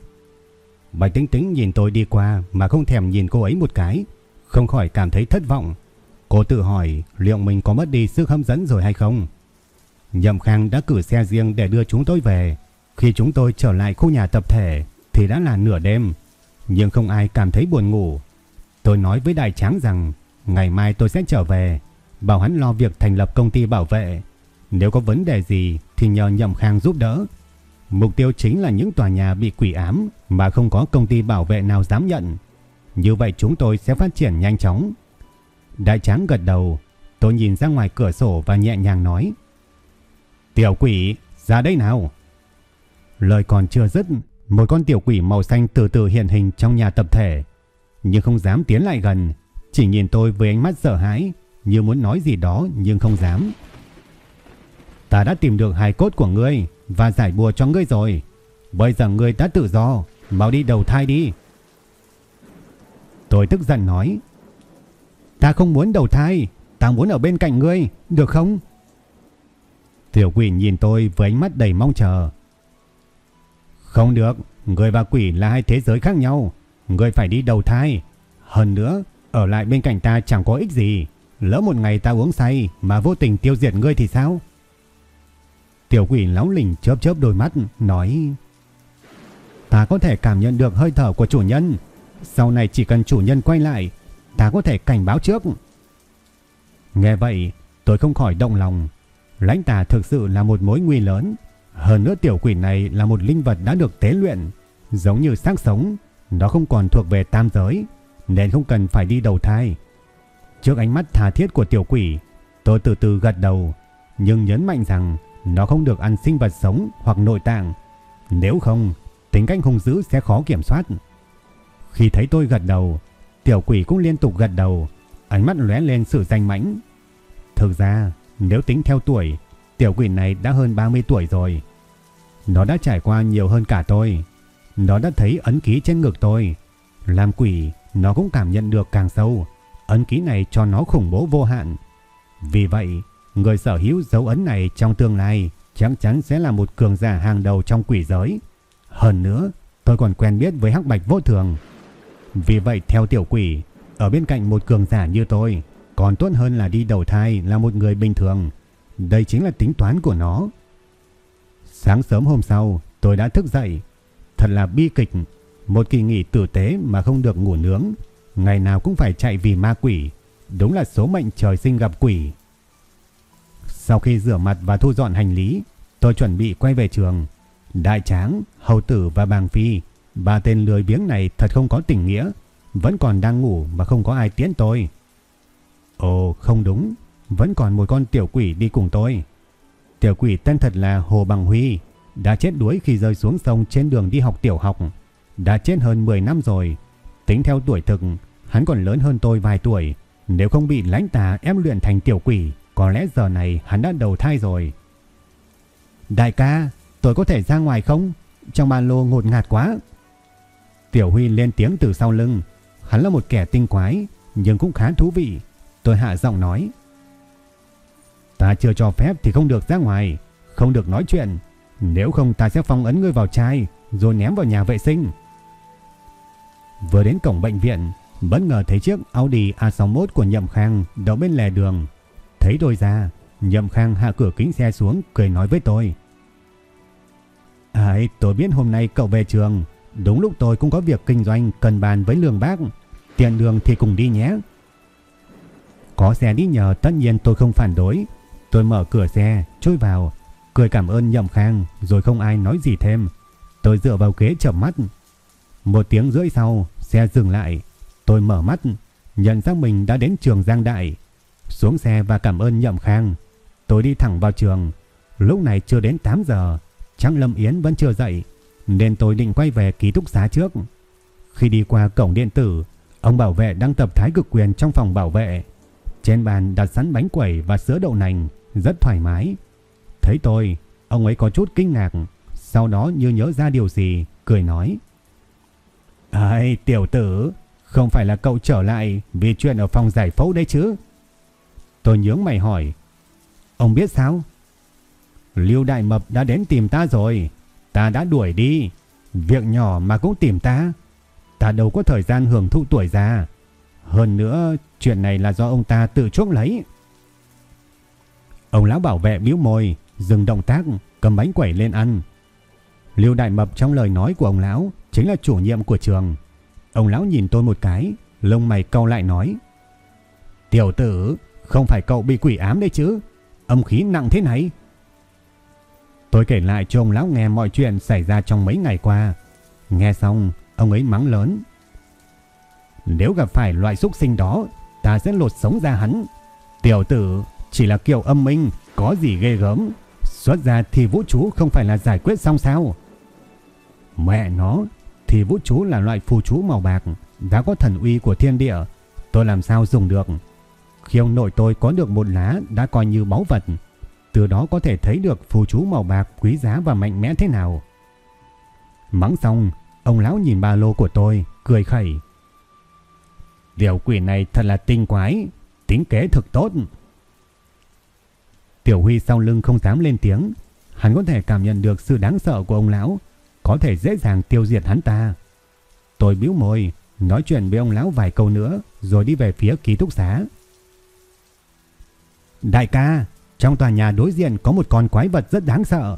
Bạch Tính Tính nhìn tôi đi qua mà không thèm nhìn cô ấy một cái, không khỏi cảm thấy thất vọng. Cô tự hỏi liệu mình có mất đi sức hấp dẫn rồi hay không? Nhậm Khang đã cử xe riêng để đưa chúng tôi về. Khi chúng tôi trở lại khu nhà tập thể thì đã là nửa đêm, nhưng không ai cảm thấy buồn ngủ. Tôi nói với Đại Tráng rằng ngày mai tôi sẽ trở về, bảo hắn lo việc thành lập công ty bảo vệ. Nếu có vấn đề gì thì nhờ Nhậm Khang giúp đỡ. Mục tiêu chính là những tòa nhà bị quỷ ám mà không có công ty bảo vệ nào dám nhận. Như vậy chúng tôi sẽ phát triển nhanh chóng. Đại tráng gật đầu, tôi nhìn ra ngoài cửa sổ và nhẹ nhàng nói. Tiểu quỷ, ra đây nào. Lời còn chưa dứt, một con tiểu quỷ màu xanh từ từ hiện hình trong nhà tập thể. Nhưng không dám tiến lại gần, chỉ nhìn tôi với ánh mắt sợ hãi, như muốn nói gì đó nhưng không dám. Ta đã tìm được hài cốt của ngươi và giải bùa cho ngươi rồi. Bây giờ ngươi đã tự do, mau đi đầu thai đi. Tôi tức giận nói. Ta không muốn đầu thai, ta muốn ở bên cạnh ngươi, được không? Tiểu quỷ nhìn tôi với ánh mắt đầy mong chờ. Không được, người và quỷ là hai thế giới khác nhau. Người phải đi đầu thai. Hơn nữa, ở lại bên cạnh ta chẳng có ích gì. Lỡ một ngày ta uống say mà vô tình tiêu diệt ngươi thì sao? Tiểu quỷ lóng lỉnh chớp chớp đôi mắt, nói Ta có thể cảm nhận được hơi thở của chủ nhân. Sau này chỉ cần chủ nhân quay lại, ta có thể cảnh báo trước. Nghe vậy, tôi không khỏi động lòng. Lãnh tà thực sự là một mối nguy lớn. Hơn nữa tiểu quỷ này là một linh vật đã được tế luyện. Giống như xác sống, nó không còn thuộc về tam giới, nên không cần phải đi đầu thai. Trước ánh mắt tha thiết của tiểu quỷ, tôi từ từ gật đầu, nhưng nhấn mạnh rằng nó không được ăn sinh vật sống hoặc nội tạng. Nếu không, tính cách hung dữ sẽ khó kiểm soát. Khi thấy tôi gật đầu, tiểu quỷ cũng liên tục gật đầu, ánh mắt lóe lên sự danh mãnh. Thực ra, nếu tính theo tuổi, tiểu quỷ này đã hơn 30 tuổi rồi. Nó đã trải qua nhiều hơn cả tôi. Nó đã thấy ấn ký trên ngực tôi. Làm quỷ, nó cũng cảm nhận được càng sâu. Ấn ký này cho nó khủng bố vô hạn. Vì vậy, người sở hữu dấu ấn này trong tương lai chắc chắn sẽ là một cường giả hàng đầu trong quỷ giới. Hơn nữa, tôi còn quen biết với hắc bạch vô thường. Vì vậy theo tiểu quỷ, ở bên cạnh một cường giả như tôi, còn tốt hơn là đi đầu thai là một người bình thường. Đây chính là tính toán của nó. Sáng sớm hôm sau, tôi đã thức dậy. Thật là bi kịch, một kỳ nghỉ tử tế mà không được ngủ nướng, ngày nào cũng phải chạy vì ma quỷ, đúng là số mệnh trời sinh gặp quỷ. Sau khi rửa mặt và thu dọn hành lý, tôi chuẩn bị quay về trường. Đại Tráng, Hầu Tử và Bàng Phi, ba tên lười biếng này thật không có tình nghĩa, vẫn còn đang ngủ mà không có ai tiễn tôi. Ồ, không đúng, vẫn còn một con tiểu quỷ đi cùng tôi. Tiểu quỷ tên thật là Hồ Bằng Huy, đã chết đuối khi rơi xuống sông trên đường đi học tiểu học. Đã chết hơn 10 năm rồi. Tính theo tuổi thực, hắn còn lớn hơn tôi vài tuổi. Nếu không bị lãnh tà ép luyện thành tiểu quỷ, Có lẽ giờ này hắn đã đầu thai rồi. Đại ca, tôi có thể ra ngoài không? Trong ba lô ngột ngạt quá. Tiểu Huy lên tiếng từ sau lưng. Hắn là một kẻ tinh quái, nhưng cũng khá thú vị. Tôi hạ giọng nói. Ta chưa cho phép thì không được ra ngoài, không được nói chuyện. Nếu không ta sẽ phong ấn ngươi vào chai, rồi ném vào nhà vệ sinh. Vừa đến cổng bệnh viện, bất ngờ thấy chiếc Audi A61 của Nhậm Khang đậu bên lề đường. Thấy tôi ra, Nhậm Khang hạ cửa kính xe xuống cười nói với tôi. À, tôi biết hôm nay cậu về trường, đúng lúc tôi cũng có việc kinh doanh cần bàn với lương bác. tiền đường thì cùng đi nhé. Có xe đi nhờ tất nhiên tôi không phản đối. Tôi mở cửa xe, chui vào, cười cảm ơn Nhậm Khang rồi không ai nói gì thêm. Tôi dựa vào ghế chậm mắt. Một tiếng rưỡi sau, xe dừng lại. Tôi mở mắt, nhận ra mình đã đến trường Giang Đại. Xuống xe và cảm ơn Nhậm Khang. Tôi đi thẳng vào trường. Lúc này chưa đến 8 giờ, trang Lâm Yến vẫn chưa dậy, nên tôi định quay về ký túc xá trước. Khi đi qua cổng điện tử, ông bảo vệ đang tập thái cực quyền trong phòng bảo vệ. Trên bàn đặt sẵn bánh quẩy và sữa đậu nành, rất thoải mái. Thấy tôi, ông ấy có chút kinh ngạc, sau đó như nhớ ra điều gì, cười nói. Ây, tiểu tử, không phải là cậu trở lại vì chuyện ở phòng giải phẫu đấy chứ? Tôi nhướng mày hỏi. Ông biết sao? Lưu Đại Mập đã đến tìm ta rồi. Ta đã đuổi đi. Việc nhỏ mà cũng tìm ta. Ta đâu có thời gian hưởng thụ tuổi già. Hơn nữa, chuyện này là do ông ta tự chuốc lấy. Ông lão bảo vệ biếu môi, dừng động tác, cầm bánh quẩy lên ăn. Lưu Đại Mập trong lời nói của ông lão chính là chủ nhiệm của trường. Ông lão nhìn tôi một cái, lông mày cau lại nói. Tiểu tử, không phải cậu bị quỷ ám đấy chứ? Âm khí nặng thế này. Tôi kể lại cho ông lão nghe mọi chuyện xảy ra trong mấy ngày qua. Nghe xong, ông ấy mắng lớn. Nếu gặp phải loại xúc sinh đó, ta sẽ lột sống ra hắn. Tiểu tử, chỉ là kiểu âm minh, có gì ghê gớm. Xuất ra thì vũ chú không phải là giải quyết xong sao? Mẹ nó, thì vũ chú là loại phù chú màu bạc, đã có thần uy của thiên địa. Tôi làm sao dùng được? Khi ông nội tôi có được một lá đã coi như báu vật. Từ đó có thể thấy được phù chú màu bạc quý giá và mạnh mẽ thế nào. Mắng xong, ông lão nhìn ba lô của tôi, cười khẩy. Điều quỷ này thật là tinh quái, tính kế thực tốt. Tiểu Huy sau lưng không dám lên tiếng, hắn có thể cảm nhận được sự đáng sợ của ông lão, có thể dễ dàng tiêu diệt hắn ta. Tôi bĩu môi, nói chuyện với ông lão vài câu nữa, rồi đi về phía ký túc xá. Đại ca, trong tòa nhà đối diện có một con quái vật rất đáng sợ.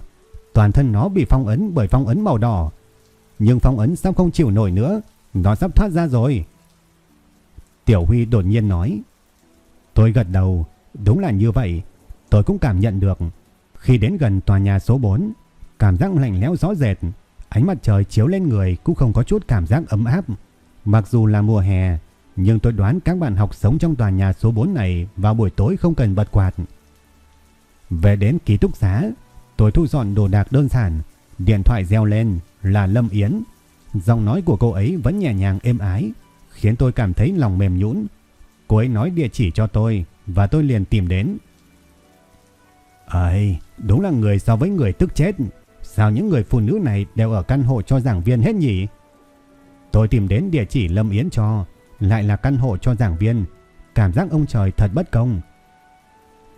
Toàn thân nó bị phong ấn bởi phong ấn màu đỏ. Nhưng phong ấn sắp không chịu nổi nữa, nó sắp thoát ra rồi. Tiểu Huy đột nhiên nói. Tôi gật đầu, đúng là như vậy. Tôi cũng cảm nhận được. Khi đến gần tòa nhà số 4, cảm giác lạnh lẽo rõ rệt. Ánh mặt trời chiếu lên người cũng không có chút cảm giác ấm áp. Mặc dù là mùa hè, nhưng tôi đoán các bạn học sống trong tòa nhà số 4 này vào buổi tối không cần bật quạt. Về đến ký túc xá, tôi thu dọn đồ đạc đơn giản, điện thoại reo lên là Lâm Yến. Giọng nói của cô ấy vẫn nhẹ nhàng êm ái, khiến tôi cảm thấy lòng mềm nhũn. Cô ấy nói địa chỉ cho tôi và tôi liền tìm đến. Ây, đúng là người so với người tức chết. Sao những người phụ nữ này đều ở căn hộ cho giảng viên hết nhỉ? Tôi tìm đến địa chỉ Lâm Yến cho, lại là căn hộ cho giảng viên. Cảm giác ông trời thật bất công.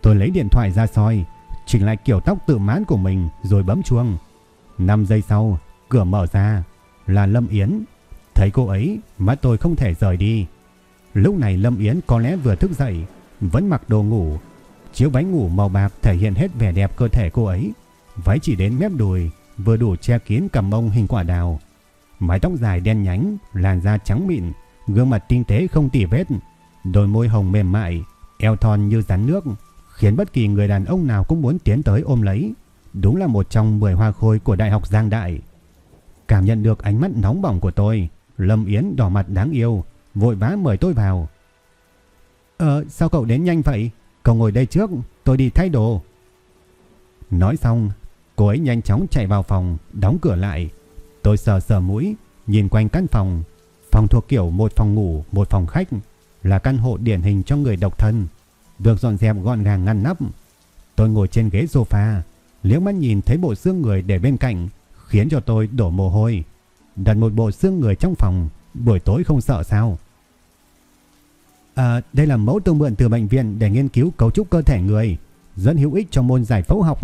Tôi lấy điện thoại ra soi, chỉnh lại kiểu tóc tự mãn của mình rồi bấm chuông. 5 giây sau, cửa mở ra, là Lâm Yến. Thấy cô ấy, mắt tôi không thể rời đi. Lúc này Lâm Yến có lẽ vừa thức dậy, vẫn mặc đồ ngủ. Chiếc váy ngủ màu bạc thể hiện hết vẻ đẹp cơ thể cô ấy. Váy chỉ đến mép đùi, vừa đủ che kín cằm mông hình quả đào. Mái tóc dài đen nhánh, làn da trắng mịn, gương mặt tinh tế không tỉ vết, đôi môi hồng mềm mại, eo thon như rắn nước, khiến bất kỳ người đàn ông nào cũng muốn tiến tới ôm lấy. Đúng là một trong 10 hoa khôi của Đại học Giang Đại. Cảm nhận được ánh mắt nóng bỏng của tôi, Lâm Yến đỏ mặt đáng yêu, vội vã mời tôi vào. Ờ, sao cậu đến nhanh vậy? Cậu ngồi đây trước, tôi đi thay đồ. Nói xong, cô ấy nhanh chóng chạy vào phòng, đóng cửa lại. Tôi sờ sờ mũi, nhìn quanh căn phòng. Phòng thuộc kiểu một phòng ngủ, một phòng khách, là căn hộ điển hình cho người độc thân. được dọn dẹp gọn gàng ngăn nắp. Tôi ngồi trên ghế sofa, liếc mắt nhìn thấy bộ xương người để bên cạnh, khiến cho tôi đổ mồ hôi. Đặt một bộ xương người trong phòng, buổi tối không sợ sao? À, đây là mẫu tôi mượn từ bệnh viện để nghiên cứu cấu trúc cơ thể người, rất hữu ích cho môn giải phẫu học.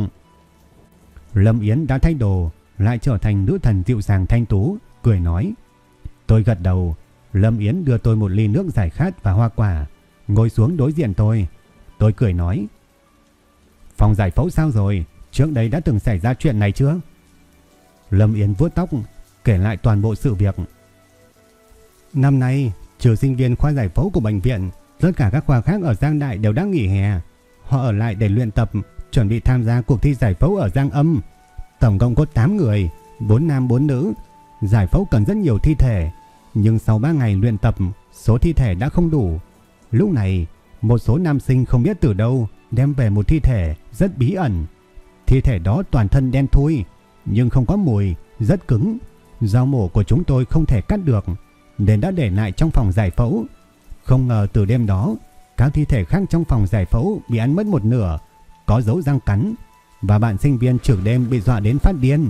Lâm Yến đã thay đồ, lại trở thành nữ thần dịu dàng thanh tú, cười nói. Tôi gật đầu, Lâm Yến đưa tôi một ly nước giải khát và hoa quả, ngồi xuống đối diện tôi. Tôi cười nói. Phòng giải phẫu sao rồi? Trước đây đã từng xảy ra chuyện này chưa? Lâm Yến vuốt tóc, kể lại toàn bộ sự việc. Năm nay, trừ sinh viên khoa giải phẫu của bệnh viện, tất cả các khoa khác ở Giang Đại đều đã nghỉ hè. Họ ở lại để luyện tập, chuẩn bị tham gia cuộc thi giải phẫu ở Giang Âm. Tổng cộng có 8 người, 4 nam 4 nữ. Giải phẫu cần rất nhiều thi thể, nhưng sau 3 ngày luyện tập, số thi thể đã không đủ. Lúc này, một số nam sinh không biết từ đâu đem về một thi thể rất bí ẩn. Thi thể đó toàn thân đen thui, nhưng không có mùi, rất cứng. Dao mổ của chúng tôi không thể cắt được, nên đã để lại trong phòng giải phẫu. Không ngờ từ đêm đó, các thi thể khác trong phòng giải phẫu bị ăn mất một nửa, có dấu răng cắn và bạn sinh viên trưởng đêm bị dọa đến phát điên,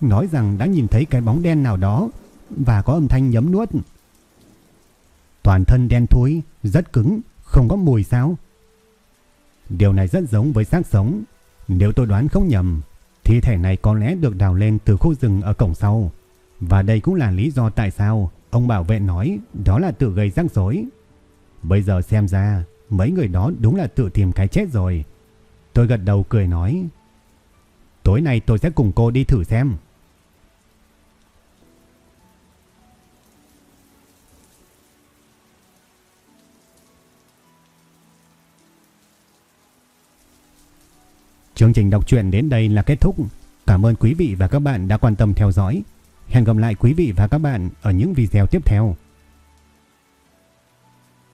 nói rằng đã nhìn thấy cái bóng đen nào đó và có âm thanh nhấm nuốt. Toàn thân đen thui, rất cứng, không có mùi sao? Điều này rất giống với xác sống. Nếu tôi đoán không nhầm, thi thể này có lẽ được đào lên từ khu rừng ở cổng sau. Và đây cũng là lý do tại sao ông bảo vệ nói đó là tự gây rắc rối. Bây giờ xem ra, mấy người đó đúng là tự tìm cái chết rồi. Tôi gật đầu cười nói, tối nay tôi sẽ cùng cô đi thử xem. Chương trình đọc truyện đến đây là kết thúc. Cảm ơn quý vị và các bạn đã quan tâm theo dõi. Hẹn gặp lại quý vị và các bạn ở những video tiếp theo.